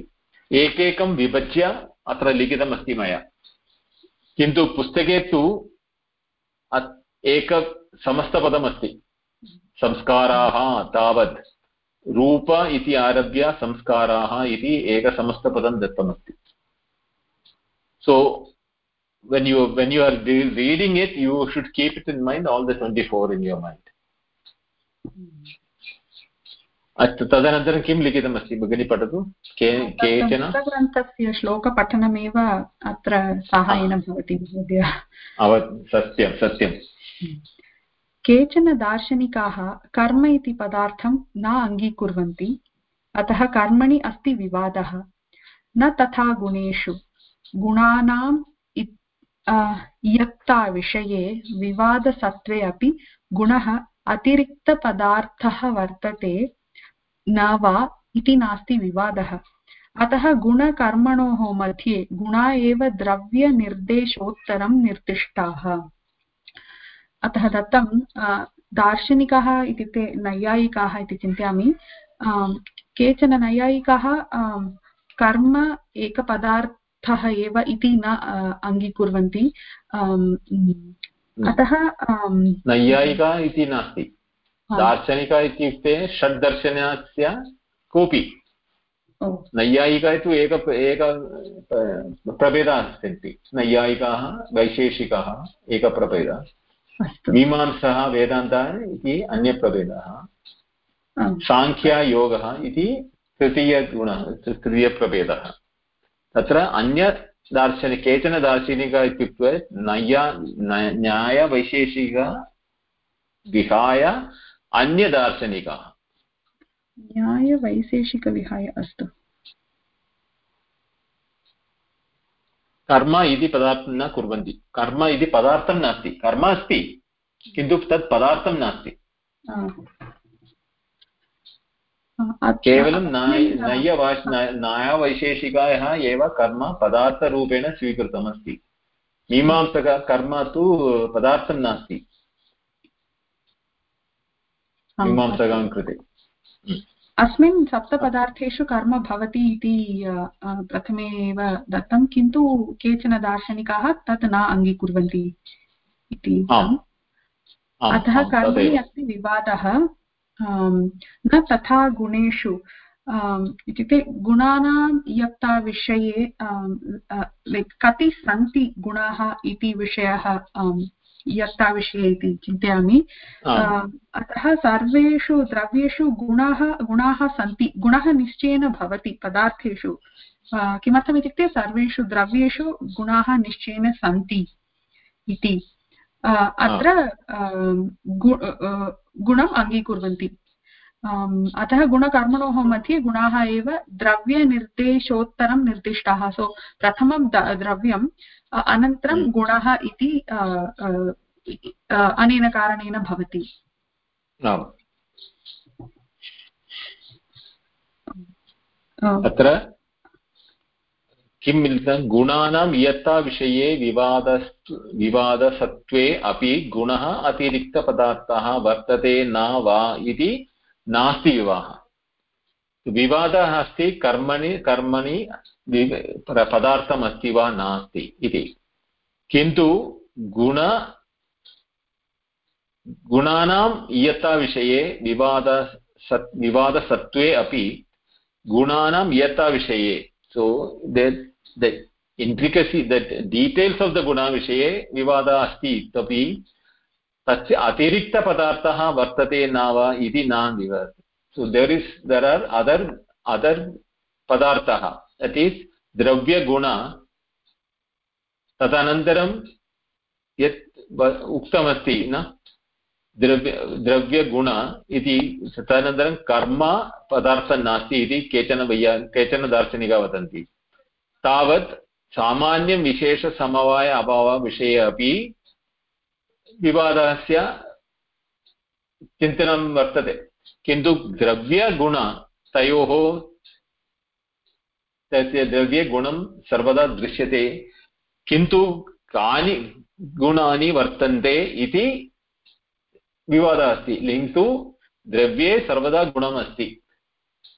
[SPEAKER 1] एकैकं विभज्य अत्र लिखितमस्ति मया। किन्तु पुस्तके तु एक संस्काराः तावत् रूप इति आरभ्य संस्काराः इति एकसमस्तपदं दत्तमस्ति। सो when you when you are reading it you should keep it in mind all the 24 in your mind. तदनन्तरं किं लिखितमस्ति भगिनी पठतु? केचन?
[SPEAKER 9] ग्रन्थस्य श्लोकपठनमेव अत्र साहाय्येन भवति महोदय।
[SPEAKER 1] सत्यं सत्यं
[SPEAKER 9] केचन दार्शनिकाः कर्म इति पदार्थं न अङ्गीकुर्वन्ति, अतः कर्मणि अस्ति विवादः। न तथा गुणेषु। गुणानां यक्ताविषये विवादसत्त्वे अपि गुणः अतिरिक्तपदार्थः वर्तते न वा इति नास्ति विवादः। अतः गुणकर्मणोः मध्ये गुणा एव द्रव्यनिर्देशोत्तरं निर्दिष्टाः। अतः दत्तं दार्शनिकाः इत्युक्ते नैयायिकाः इति चिन्तयामि। केचन नैयायिकाः कर्म एकपदार्थः एव इति न अङ्गीकुर्वन्ति। अतः
[SPEAKER 1] नैयायिका इति नास्ति। दार्शनिक इत्युक्ते षड्दर्शनस्य कोऽपि। नैयायिका तु एक एक प्रभेदाः सन्ति नैयायिकाः वैशेषिकाः एकप्रभेदः। मीमांसः वेदान्तः इति अन्यप्रभेदः। साङ्ख्ययोगः इति तृतीयगुणः तृतीयप्रभेदः। तत्र अन्यदार्शनिक केचन दार्शनिक इत्युक्ते नैया न्यायवैशेषिक विहाय अन्यदार्शनिकाः।
[SPEAKER 9] न्यायवैशेषिकविहाय अस्तु।
[SPEAKER 1] कर्म इति पदार्थं न कुर्वन्ति कर्म इति पदार्थं नास्ति कर्म अस्ति किन्तु तत् पदार्थं नास्ति
[SPEAKER 9] आ, आ, अत्र-
[SPEAKER 1] केवलं न्याय
[SPEAKER 9] अस्मिन्,
[SPEAKER 1] नय्यवास् न्यायवैशेषिकायाः एव कर्म पदार्थरूपेण स्वीकृतमस्ति मीमांसक कर्म तु पदार्थं नास्ति
[SPEAKER 9] आम्,
[SPEAKER 1] मीमांसकां कृते
[SPEAKER 9] अस्मिन् सप्तपदार्थेषु कर्म भवति इति प्रथमे एव दत्तं किन्तु केचन दार्शनिकाः तत् न अङ्गीकुर्वन्ति इति अतः
[SPEAKER 1] तदेव।
[SPEAKER 9] अस्ति विवादः न तथा गुणेषु। इत्युक्ते गुणानां यत्ताविषये लैक् कति सन्ति गुणाः इति विषयः आम्, यत्ताविषये इति चिन्तयामि। अतः सर्वेषु द्रव्येषु गुणाः गुणाः सन्ति गुणः निश्चयेन भवति पदार्थेषु। किमर्थमित्युक्ते सर्वेषु द्रव्येषु गुणाः निश्चयेन सन्ति इति। अत्र गुणम् अङ्गीकुर्वन्ति। अतः गुणकर्मणोः मध्ये गुणाः एव द्रव्यनिर्देशोत्तरं निर्दिष्टाः। सो प्रथमं द- द्रव्यम् अ- अनन्तरं
[SPEAKER 1] हम्म।
[SPEAKER 9] गुणः इति अनेन कारणेन भवति।
[SPEAKER 1] अत्र किं मिलितं? गुणानां यत्ताविषये विवादस्तु विवादसत्त्वे अपि गुणः अतिरिक्तपदार्थः वर्तते न वा इति नास्ति विवाहः। विवादः अस्ति कर्मणि कर्मणि पदार्थम् अस्ति वा नास्ति इति। किन्तु गुण, गुणानां इयत्ताविषये विवाद सत्, विवादसत्त्वे अपि गुणानां इयत्ताविषये the the intricacy, the details of the guna विवादः अस्ति इत्यपि तस्य अतिरिक्तपदार्थः वर्तते न वा इति न विव so, there is, there are other other पदार्थः। That is द्रव्यगुण तदनन्तरं यत् उक्तमस्ति न? द्रव्य द्रव्यगुण इति तदनन्तरं कर्म पदार्थं नास्ति इति केचन वैया, केचन दार्शनिकाः वदन्ति। तावत् सामान्यं विशेषसमवाय अभावविषये अपि विवादस्य चिन्तनं वर्तते। किन्तु द्रव्यगुण तयोः तस्य द्रव्यगुणं सर्वदा दृश्यते, किन्तु कानि गुणानि वर्तन्ते इति विवादः अस्ति। किन्तु द्रव्ये सर्वदा गुणम् अस्ति।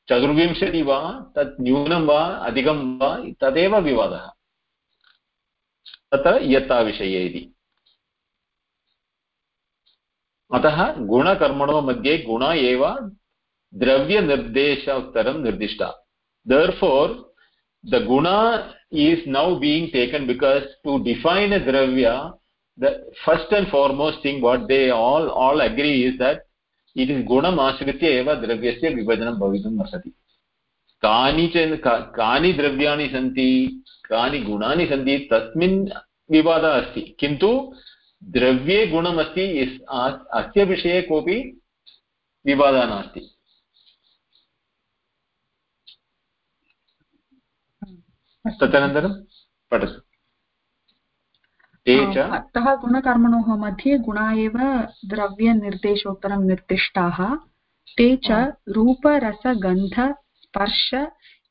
[SPEAKER 1] चतुर्विंशति वा, तत् न्यूनं वा, अधिकं वा, तदेव विवादः। तत्र यत्ताविषये इति। अतः गुणकर्मणो मध्ये गुण एव द्रव्यनिर्देशोत्तरं निर्दिष्टा। Therefore the guna is now being taken because to define a dravya the first and foremost thing what they all all agree is that it is gunam ashritya eva dravyasya vibhajanam bhavitum arhati कानिचन कानि द्रव्याणि सन्ति कानि गुणानि सन्ति तस्मिन् विवादः अस्ति किन्तु द्रव्ये गुणमस्ति अस्य विषये कोऽपि विवादः नास्ति तदनन्तरं पठतु। ते च
[SPEAKER 9] अतः गुणकर्मणोः मध्ये गुणा एव द्रव्यनिर्देशोत्तरं निर्दिष्टाः। ते च रूपरसगन्ध स्पर्श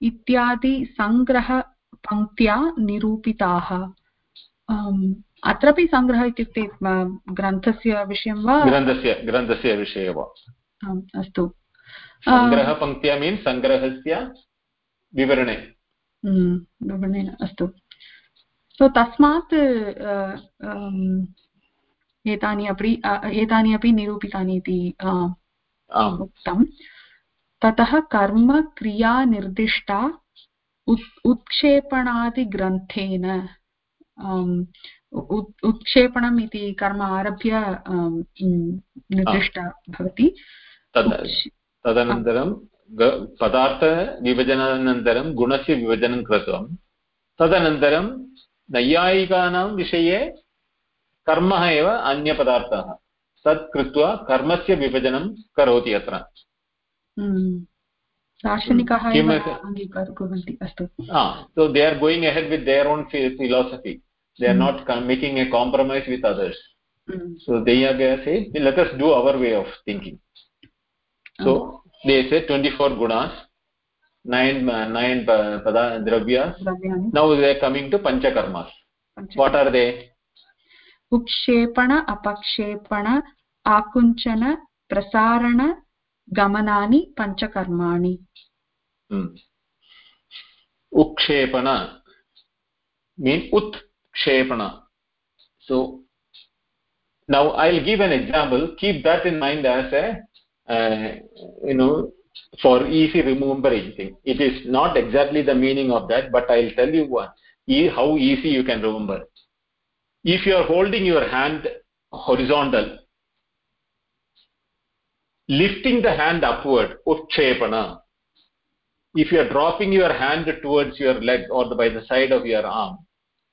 [SPEAKER 9] इत्यादि सङ्ग्रहपङ्क्त्या निरूपिताः। अत्रापि सङ्ग्रहः इत्युक्ते ग्रन्थस्य विषयं वा?
[SPEAKER 1] ग्रन्थस्य ग्रन्थस्य विषये वा?
[SPEAKER 9] अस्तु।
[SPEAKER 1] सङ्ग्रहपङ्क्त्या मीन्स् सङ्ग्रहस्य विवरणे।
[SPEAKER 9] हम्म, अस्तु। सो तस्मात् अ, अम्, एतानि अपि एतानि अपि निरूपितानि इति उक्तं ततः कर्म क्रिया निर्दिष्टा उत् उत्क्षेपणादिग्रन्थेन उत्क्षेपणम् इति कर्म आरभ्य निर्दिष्टा भवति।
[SPEAKER 1] तदनन्तरं पदार्थविभजनानन्तरं गुणस्य विभजनं कृतं तदनन्तरं नैयायिकानां विषये कर्म एव अन्यपदार्थः। तत् कृत्वा कर्मस्य विभजनं करोति अत्र। So they are going ahead with their own philosophy they are not making a compromise with others so they are guess let's do our way of thinking so oh. they say 24 gunas nine uh, nine pada dravyas now they are coming to panchakarmas Pancha. what are they
[SPEAKER 9] उक्षेपण अपक्षेपण आकुञ्चन प्रसारण गमनानि पञ्चकर्माणि
[SPEAKER 1] उक्षेपण mean utkshepana so now i'll give an example keep that in mind as a uh, Uh, you know for easy remembering it is not exactly the meaning of that but i'll tell you what how easy you can remember if you are holding your hand horizontal lifting the hand upward utshepana if you are dropping your hand towards your leg or by the side of your arm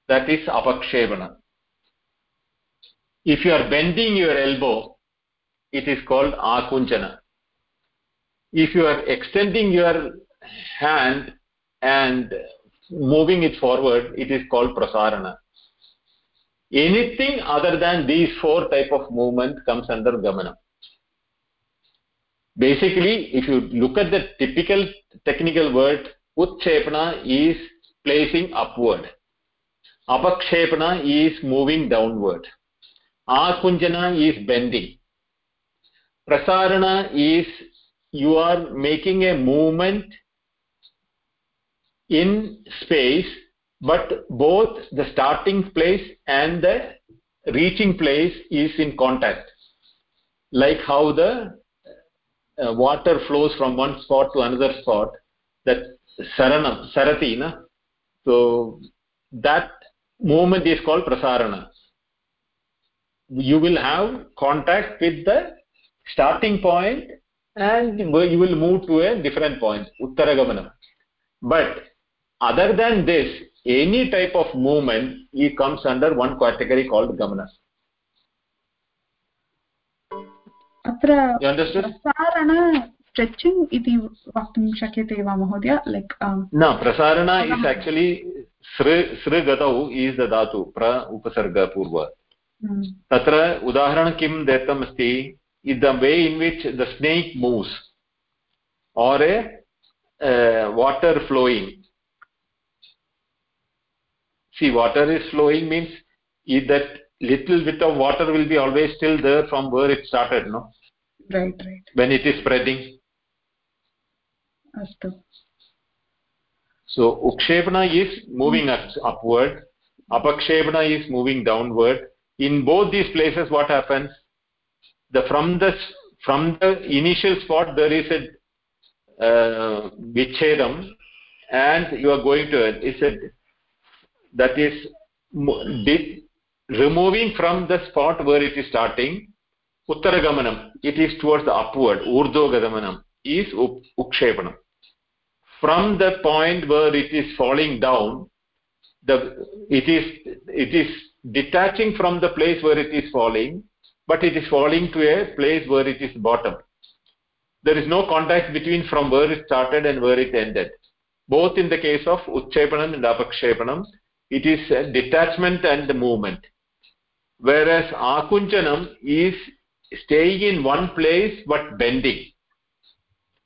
[SPEAKER 1] that is apakshepana. If you are bending your elbow it is called akunchana. If you are extending your hand and moving it forward it is called prasarana. Anything other than these four type of movement comes under gamana basically if you look at the typical technical word utchepana is placing upward. Apakshepana is moving downward. Akunjana is bending prasarana is you are making a movement in space but both the starting place and the reaching place is in contact. Like how the uh, water flows from one spot to another spot that saranam sarati na? So that movement is called prasarana. You will have contact with the starting point and you will move to a different point uttaragamanam but other than this any type of movement it comes under one category called gamana
[SPEAKER 9] अत्र प्रसारण स्ट्रेचिङ्ग् इति वक्तुं शक्यते वा महोदय like
[SPEAKER 1] न प्रसारण is actually सृ सृगतौ इस् ददातु प्र उपसर्गपूर्व तत्र उदाहरणं किं दत्तम् Is the way in which the snake moves or a uh, water flowing. See water is flowing means that little bit of water will be always still there from where it started no?
[SPEAKER 9] Right right.
[SPEAKER 1] When it is spreading.
[SPEAKER 9] Astu.
[SPEAKER 1] So ukshepana is moving up, upward. Apakshepana is moving downward. In both these places what happens? The from the from the initial spot there is a uh, vichedam and you are going to it is a that is removing from the spot where it is starting uttaragamanam it is towards the upward urdhogadamanam is ukshepanam. From the point where it is falling down the it is it is detaching from the place where it is falling but it is falling to a place where it is bottom. There is no contact between from where it started and where it ended. Both in the case of utchepanam and apakshepanam it is a detachment and movement. Whereas akunchanam is staying in one place but bending.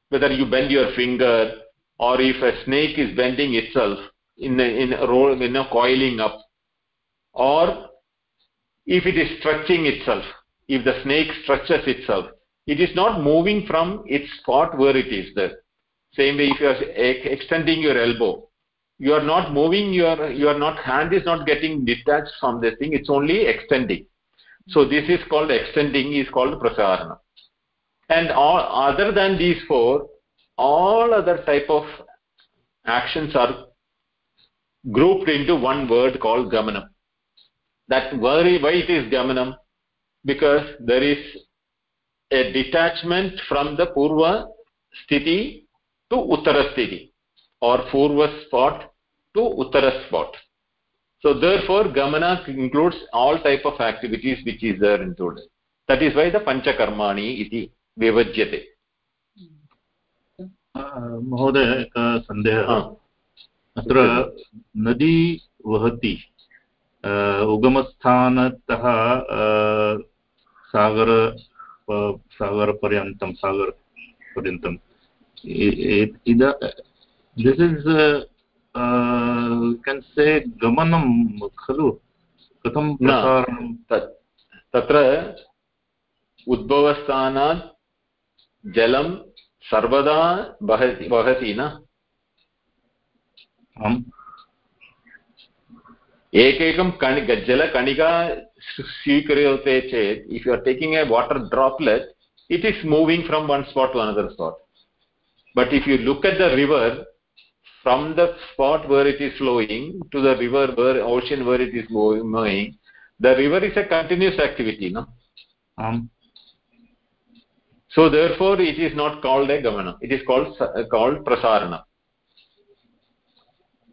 [SPEAKER 1] Whether you bend your finger or if a snake is bending itself in a, in a roll in a coiling up or if it is stretching itself if the snake stretches itself. It is not moving from its spot where it is there. Same way if you are extending your elbow you are not moving your your not hand is not getting detached from the thing it's only extending. So this is called extending is called prasarana and all other than these four all other type of actions are grouped into one word called gamanam. That why, why it is gamanam because there is a detachment from the purva sthiti to uttara sthiti or purva spot to uttara spot so therefore gamana includes all type of activities which is there included that is why the pancha karmani iti vivajyate
[SPEAKER 8] महोदय एकः सन्देहः अत्र नदी वहति उगमस्थानतः सागर सागरपर्यन्तं सागरपर्यन्तम् इद this is केन् से गमनं खलु? कथं
[SPEAKER 1] तत्र उद्भवस्थानात् जलं सर्वदा वहति वहति न?
[SPEAKER 8] आम्।
[SPEAKER 1] एकैकं कणि जलकणिका स्वीक्रियते चेत् if you are taking a water droplet it is moving from one spot to another spot but if you look at the river from the spot where it is flowing to the river where ocean where it is moving the river is a continuous activity no
[SPEAKER 8] um
[SPEAKER 1] so therefore it is not called a gamana it is called uh, called prasarana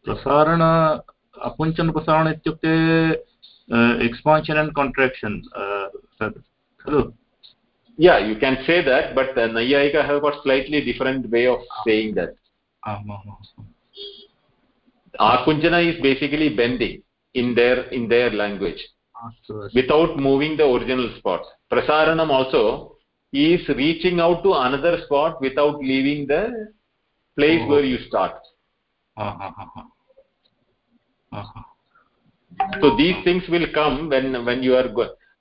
[SPEAKER 8] prasarana apunchan prasarana ityukte expansion and contraction hello.
[SPEAKER 1] Yeah you can say that but uh, nayayika have got slightly different way of saying that. Akunjana is basically bending in their in their language. Without moving the original spot. Prasaranam also is reaching out to another spot without leaving the place oh. where you start so these things will come when when you are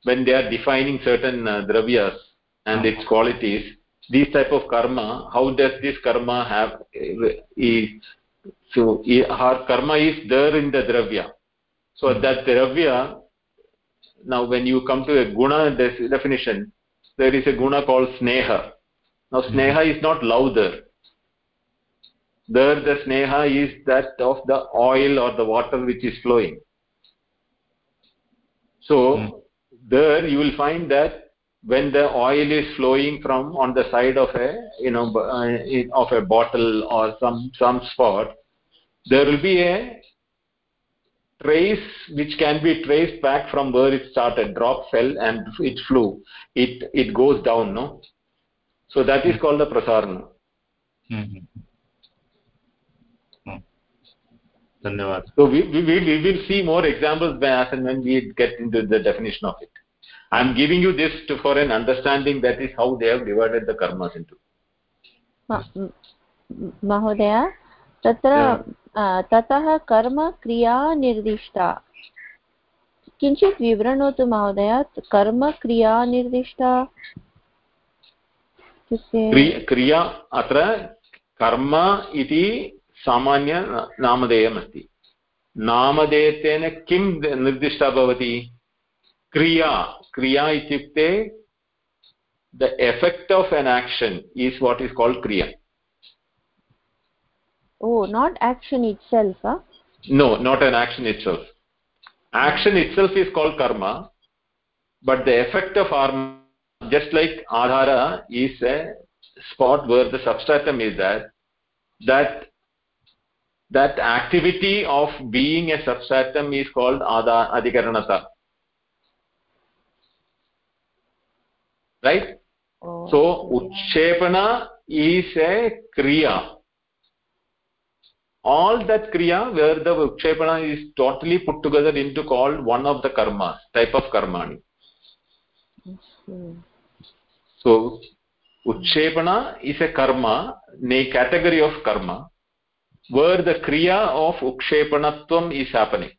[SPEAKER 1] when they are defining certain uh, dravyas and its qualities. These type of karma how does this karma have is so her karma is there in the dravya. So mm -hmm. that dravya now when you come to a guna definition there is a guna called sneha. Now sneha mm -hmm. is not love there there the sneha is that of the oil or the water which is flowing so mm -hmm. there you will find that when the oil is flowing from on the side of a you know uh, of a bottle or some some spot there will be a trace which can be traced back from where it started. Drop fell and it flew. It it goes down no? So that is called the prasarana
[SPEAKER 8] mm -hmm. धन्यवाद
[SPEAKER 1] so we, we, we will see more examples as and when we get into the definition of it i am giving you this to, for an understanding that is how they have divided the karmas into
[SPEAKER 4] महोदय तत्र ततः कर्म क्रिया निर्दिष्टा किञ्चित् विवृणोतु महोदय कर्म क्रिया निर्दिष्टा
[SPEAKER 1] क्रिया अत्र कर्म इति सामान्य नामधेयमस्ति नामधेयत्वेन किं निर्दिष्टा भवति क्रिया क्रिया इत्युक्ते the effect of an action is what is called क्रिया
[SPEAKER 4] oh not action itself huh?
[SPEAKER 1] no not an action itself action itself is called karma but the effect of karma just like adhara is a spot where the substratum is there that that activity of being a substratum is called adha adhikaranata right oh, so utshepana is a kriya all that kriya where the ukshepana is totally put together into called one of the karmas type of karmani so utshepana is a karma a category of karma where the kriya of ukshepanatvam is happening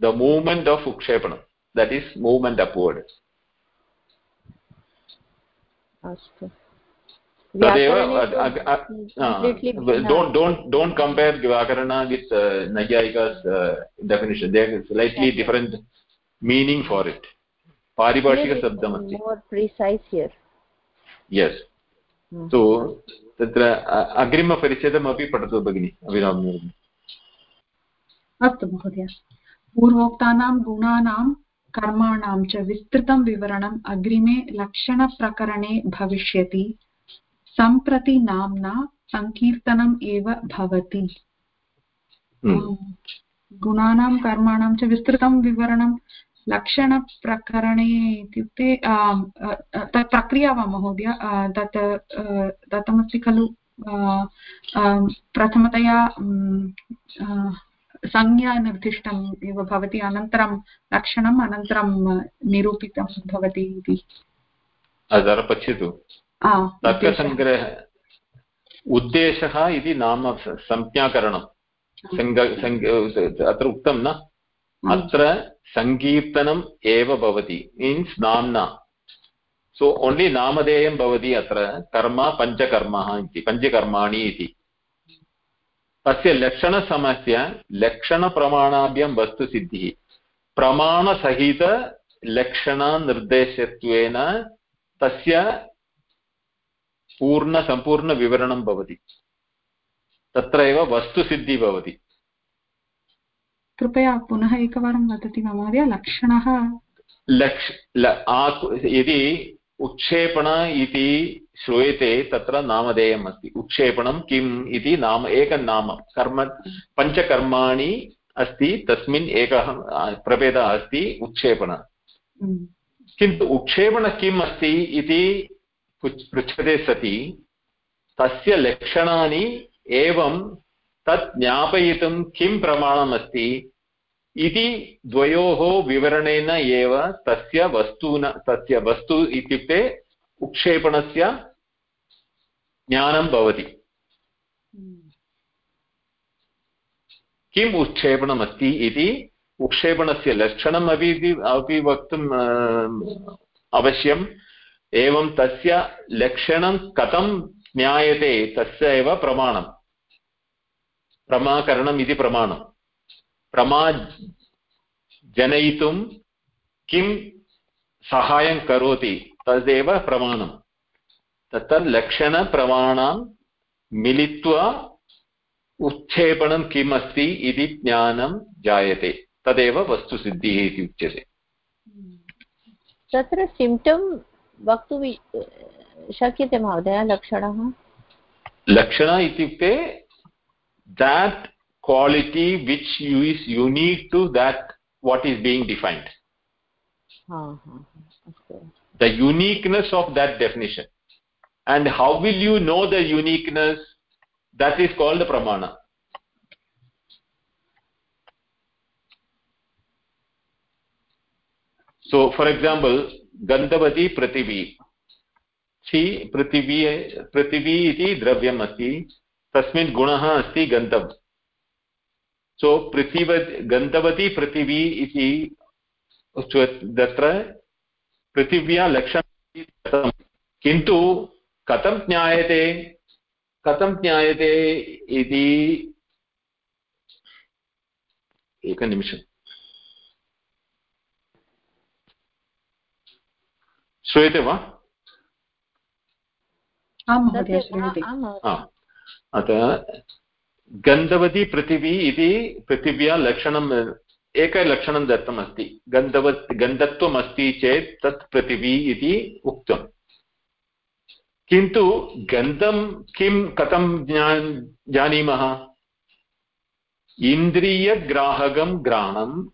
[SPEAKER 1] the movement of ukshepana that is movement upward
[SPEAKER 4] अस्तु
[SPEAKER 1] तदेव don't don't don't compare vyakarana with uh, nayayika's uh, definition there is slightly different meaning for it तत्र अग्रिमपरिच्छेदमपि पठतु भगिनि अभिराम
[SPEAKER 9] अस्तु महोदय. पूर्वोक्तानां गुणानां कर्माणां च विस्तृतं विवरणम् अग्रिमे लक्षणप्रकरणे भविष्यति. सम्प्रति नाम्ना सङ्कीर्तनम् एव भवति.
[SPEAKER 1] हम्म।
[SPEAKER 9] गुणानां कर्माणां च विस्तृतं विवरणं लक्षणप्रकरणे इत्युक्ते तत् प्रक्रिया वा महोदय? तत् दत्तमस्ति खलु? प्रथमतया संज्ञा निर्दिष्टम् एव भवति अनन्तरं लक्षणम् अनन्तरं निरूपितं भवति इति।
[SPEAKER 1] पश्यतु तर्कसङ्ग्रह उद्देशः इति नाम संज्ञाकरणं। अत्र उक्तं न? अत्र सङ्कीर्तनम् एव भवति मीन्स् नाम्ना. सो ओन्लि नामधेयं भवति अत्र, कर्म पञ्चकर्मः इति, पञ्चकर्माणि इति. तस्य लक्षणसमस्या, लक्षणप्रमाणाभ्यां वस्तुसिद्धिः. प्रमाणसहितलक्षणनिर्देशत्वेन तस्य पूर्णसम्पूर्णविवरणं भवति. तत्र वस्तुसिद्धिः भवति.
[SPEAKER 9] कृपया पुनः एकवारं वदति वा महोदय? लक्षणः?
[SPEAKER 1] लक्ष यदि उत्क्षेपण इति श्रूयते तत्र नामधेयम् अस्ति। उत्क्षेपणं किम् इति नाम एकं कर्म पञ्चकर्माणि अस्ति तस्मिन् एकः प्रभेदः अस्ति उत्क्षेपण
[SPEAKER 9] हम्म।
[SPEAKER 1] किन्तु उत्क्षेपण किम् अस्ति इति पृच्छते सति तस्य लक्षणानि एवं तत् ज्ञापयितुं किं प्रमाणमस्ति? इति द्वयोः विवरणेन एव तस्य वस्तुन, तस्य वस्तु इत्युक्ते उक्षेपणस्य ज्ञानं भवति। किम् उत्क्षेपणमस्ति इति उक्षेपणस्य लक्षणम् अपि अपि वक्तुम् अवश्यम्। एवं तस्य लक्षणं कथं ज्ञायते, तस्य एव प्रमाणं प्रमाकरणम् इति प्रमाणं प्रमा जनयितुं किं सहायं करोति तदेव प्रमाणं तत्र लक्षणप्रमाणं मिलित्वा उत्क्षेपणं किम् अस्ति इति ज्ञानं जायते। तदेव वस्तुसिद्धिः इति उच्यते।
[SPEAKER 4] तत्र सिम्टम् वक्तुं शक्यते महोदय लक्षणः?
[SPEAKER 1] लक्षण इत्युक्ते that quality which is unique to that what is being defined uh -huh. okay. the uniqueness of that definition and how will you know the uniqueness that is called the pramana so for example gandhavati Pratibhi. see prithivi prithivi iti dravyam asti तस्मिन् गुणः अस्ति गन्धम् सो पृथिव गन्धवती पृथिवी इति तत्र। पृथिव्या लक्षणं किन्तु कथं ज्ञायते? कथं ज्ञायते इति एकनिमिषम्। श्रूयते वा? अतः गन्धवती पृथिवी इति पृथिव्या लक्षणम् एकलक्षणं दत्तमस्ति गन्धव गन्धत्वम् अस्ति चेत् तत् पृथिवी इति उक्तम्। किन्तु गन्धं किं, कथं ज्ञा जानीमः? इन्द्रियग्राहकं घ्राणम्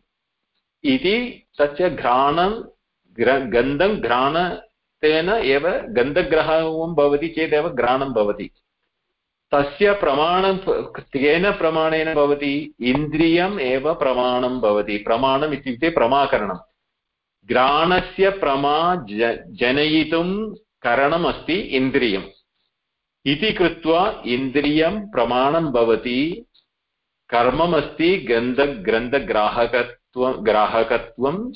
[SPEAKER 1] इति तस्य घ्राणं गन्धं घ्राणतेन एव गन्धग्रहणं भवति चेदेव घ्राणं भवति। तस्य प्रमाणं केन प्रमाणेन भवति, इन्द्रियम् एव प्रमाणं भवति, प्रमाणम् इत्युक्ते प्रमाकरणं। घ्राणस्य प्रमा जनयितुं करणमस्ति इन्द्रियम्। इति कृत्वा इन्द्रियं प्रमाणं भवति, कर्ममस्ति गन्धग्रन्थग्राहकत्व ग्राहकत्वम्।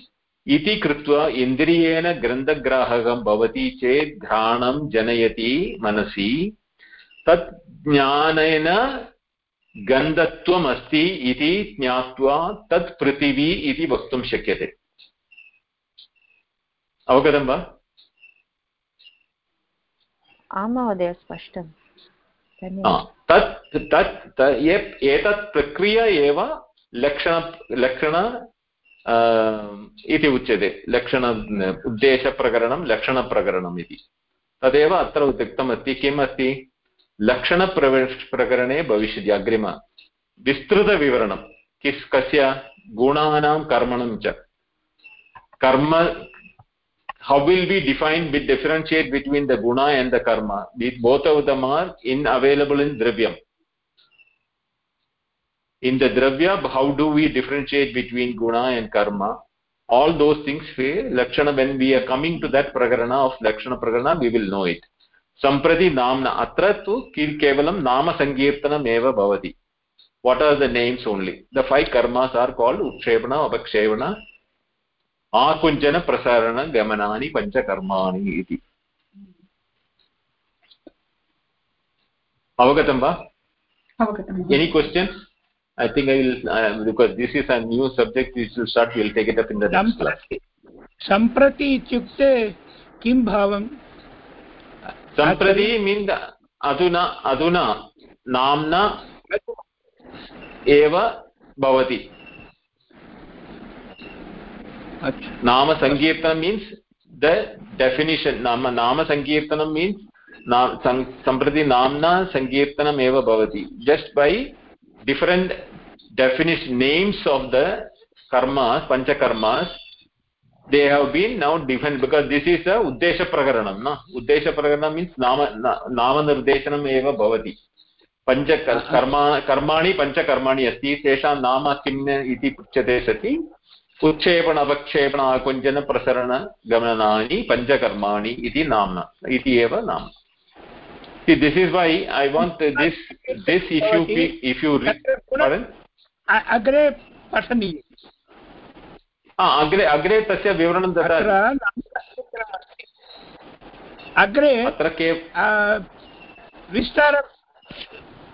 [SPEAKER 1] इति कृत्वा इन्द्रियेण ग्रन्थग्राहकं भवति चेत् घ्राणं जनयति मनसि। तत् ज्ञानेन गन्धत्वम् अस्ति इति ज्ञात्वा तत् पृथिवी इति वक्तुं शक्यते। अवगतं वा?
[SPEAKER 4] आं महोदय स्पष्टम्
[SPEAKER 1] तत् तत् एतत् प्रक्रिया एव लक्षण लक्षण इति उच्यते। लक्षण उद्देशप्रकरणं लक्षणप्रकरणम् इति। तदेव अत्र उक्तमस्ति किम् अस्ति लक्षण प्रकरणे भविष्य अग्रिम विस्तृत विवरण किस कस्य गुणा कर्मण कर्म how will be defined with differentiate between the गुणा एंड द कर्म both of the more in available in द्रव्यम in the द्रव्य how do we differentiate between गुणा एंड कर्म all those things we, lakshana, when we are coming to that prakarana of lakshana prakarana, we will know atra tu kevalam nama sankirtanam eva bhavati what are the names only the five karmas are called utshepana abakshevana आकुञ्चनप्रसारणगमनानि पञ्चकर्माणि इति अवगतं वा any question I think I will because this is a new subject will start will take it up in the
[SPEAKER 7] सम्प्रति इत्युक्ते किं भावं
[SPEAKER 1] सम्प्रति मीन् अधुना अधुना नाम्ना एव भवति। नाम सङ्कीर्तनं मीन्स् द डेफिनिशन् नाम नाम सङ्कीर्तनं मीन्स् सम्प्रति नाम्ना सङ्कीर्तनम् एव भवति। Just by different names of the karmas pancha karmas they have been now defined because this is a uddesha prakaranam na uddesha prakaranam means nama nama nirdeshanam eva bhavati पञ्च कर्मा कर्माणि पञ्चकर्माणि अस्ति तेषां नाम किम् इति पृच्छते सति उत्क्षेपण अपक्षेपण आकुञ्चन प्रसरण गमनानि पञ्चकर्माणि इति नाम्ना इति एव नाम see this is why i want this this if you if you pardon
[SPEAKER 7] अग्रे पठनीयम्
[SPEAKER 1] अग्रे अग्रे तस्य विवरणं ददाति।
[SPEAKER 7] अग्रे
[SPEAKER 1] अत्र के
[SPEAKER 7] विस्तारं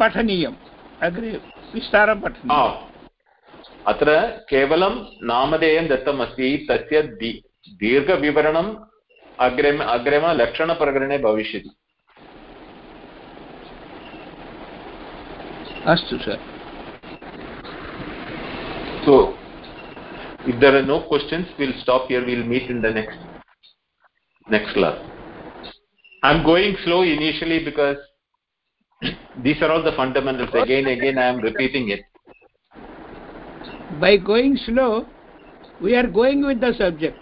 [SPEAKER 7] पठनीयम्। अग्रे विस्तारं पठनीयम्।
[SPEAKER 1] अत्र केवलं नामधेयं दत्तमस्ति तस्य दि दीर्घविवरणम् अग्रिम अग्रिमलक्षणप्रकरणे भविष्यति।
[SPEAKER 7] अस्तु
[SPEAKER 1] sir if there are no questions we'll stop here. We'll meet in the next next class. I'm going slow initially because these are all the fundamentals. Again again i am repeating it.
[SPEAKER 7] By going slow we are going with the subject.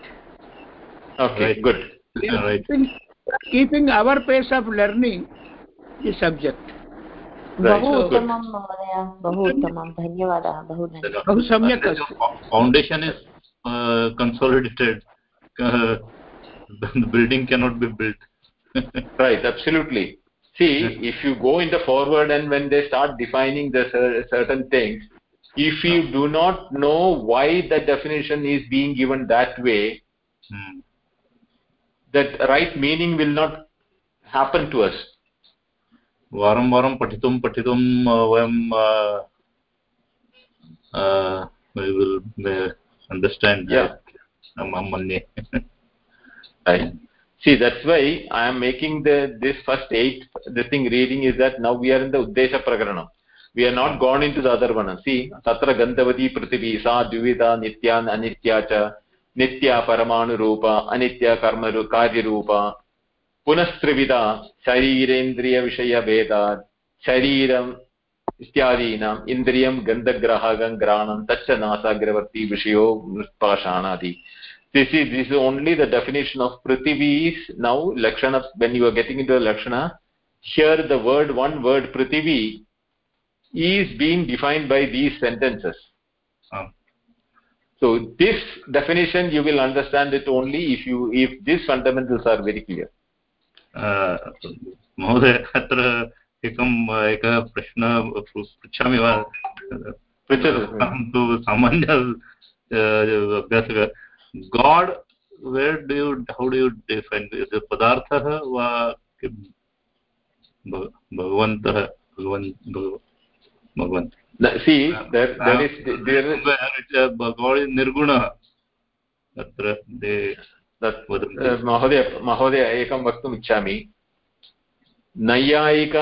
[SPEAKER 1] Okay right. good.
[SPEAKER 7] We are right. keeping, keeping our pace of learning the subject
[SPEAKER 4] बहु उत्तमं महोदय बहु उत्तमं धन्यवादः बहु
[SPEAKER 7] बहु सम्यक्
[SPEAKER 8] अस्ति foundation is consolidated uh, the building cannot be built
[SPEAKER 1] right absolutely see if you go in the forward and when they start defining the certain things if you do not know why the definition is being given that way hmm. that right meaning will not happen to us
[SPEAKER 8] वारं वारं पठितुं पठितुं वयं will understand मन्ये
[SPEAKER 1] see that's why i am making the this first eight the thing reading is that now we are in the uddesha prakaranam we are not gone into the other one see tatra gandhavati prithvi sa dvivida nitya anitya cha nitya paramanu rupa anitya karma karya rupa पुनस्त्रिविधा शरीरेन्द्रियविषयभेदात् शरीरम् इत्यादीनाम् इन्द्रियं गन्धग्राहकं घ्राणं तच्च नासाग्रवर्ती विषयो मृत्पाषाणादि this is this is only the definition of prithvi is now lakshana when you are getting into the lakshana here the word one word prithvi is being defined by these sentences oh. so this definition you will understand it only if you if these fundamentals are very clear
[SPEAKER 8] महोदय अत्र एकम् एकः प्रश्नः पृच्छामि वा? पृच्छतु अहं तु सामान्य अभ्यासः God where do you how do you define पदार्थः वा किं भगवन्तः भगवन्
[SPEAKER 1] भगवान्। see that that is there is
[SPEAKER 8] निर्गुणः। अत्र
[SPEAKER 1] महोदय महोदय एकं वक्तुम् इच्छामि नैयायिक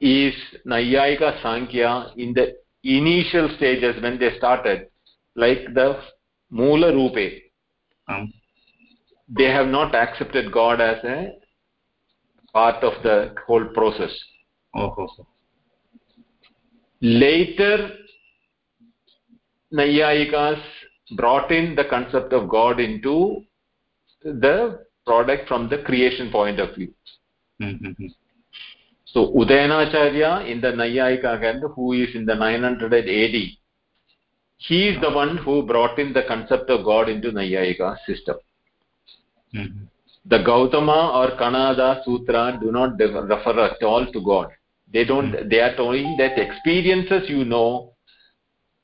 [SPEAKER 1] is Nayayika Sankhya in the initial stages when they started, like the Mula Rupe.
[SPEAKER 8] um,
[SPEAKER 1] They have not accepted God as a part of the whole process.
[SPEAKER 8] oh, oh, oh.
[SPEAKER 1] Later, Nayayikas brought in the concept of God into the product from the creation point of view.
[SPEAKER 8] Mm-hmm.
[SPEAKER 1] So Udayanacharya in the Nayayika camp, who is in the 900 AD, he is the one who brought in the concept of God into Nayayika system.
[SPEAKER 8] Mm-hmm.
[SPEAKER 1] The Gautama or Kanada Sutra do not refer at all to God. They don't. They are telling that experiences you know.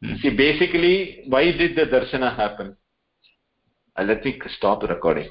[SPEAKER 8] Mm.
[SPEAKER 1] See, basically, why did the darshana happen? Uh, let me stop the recording.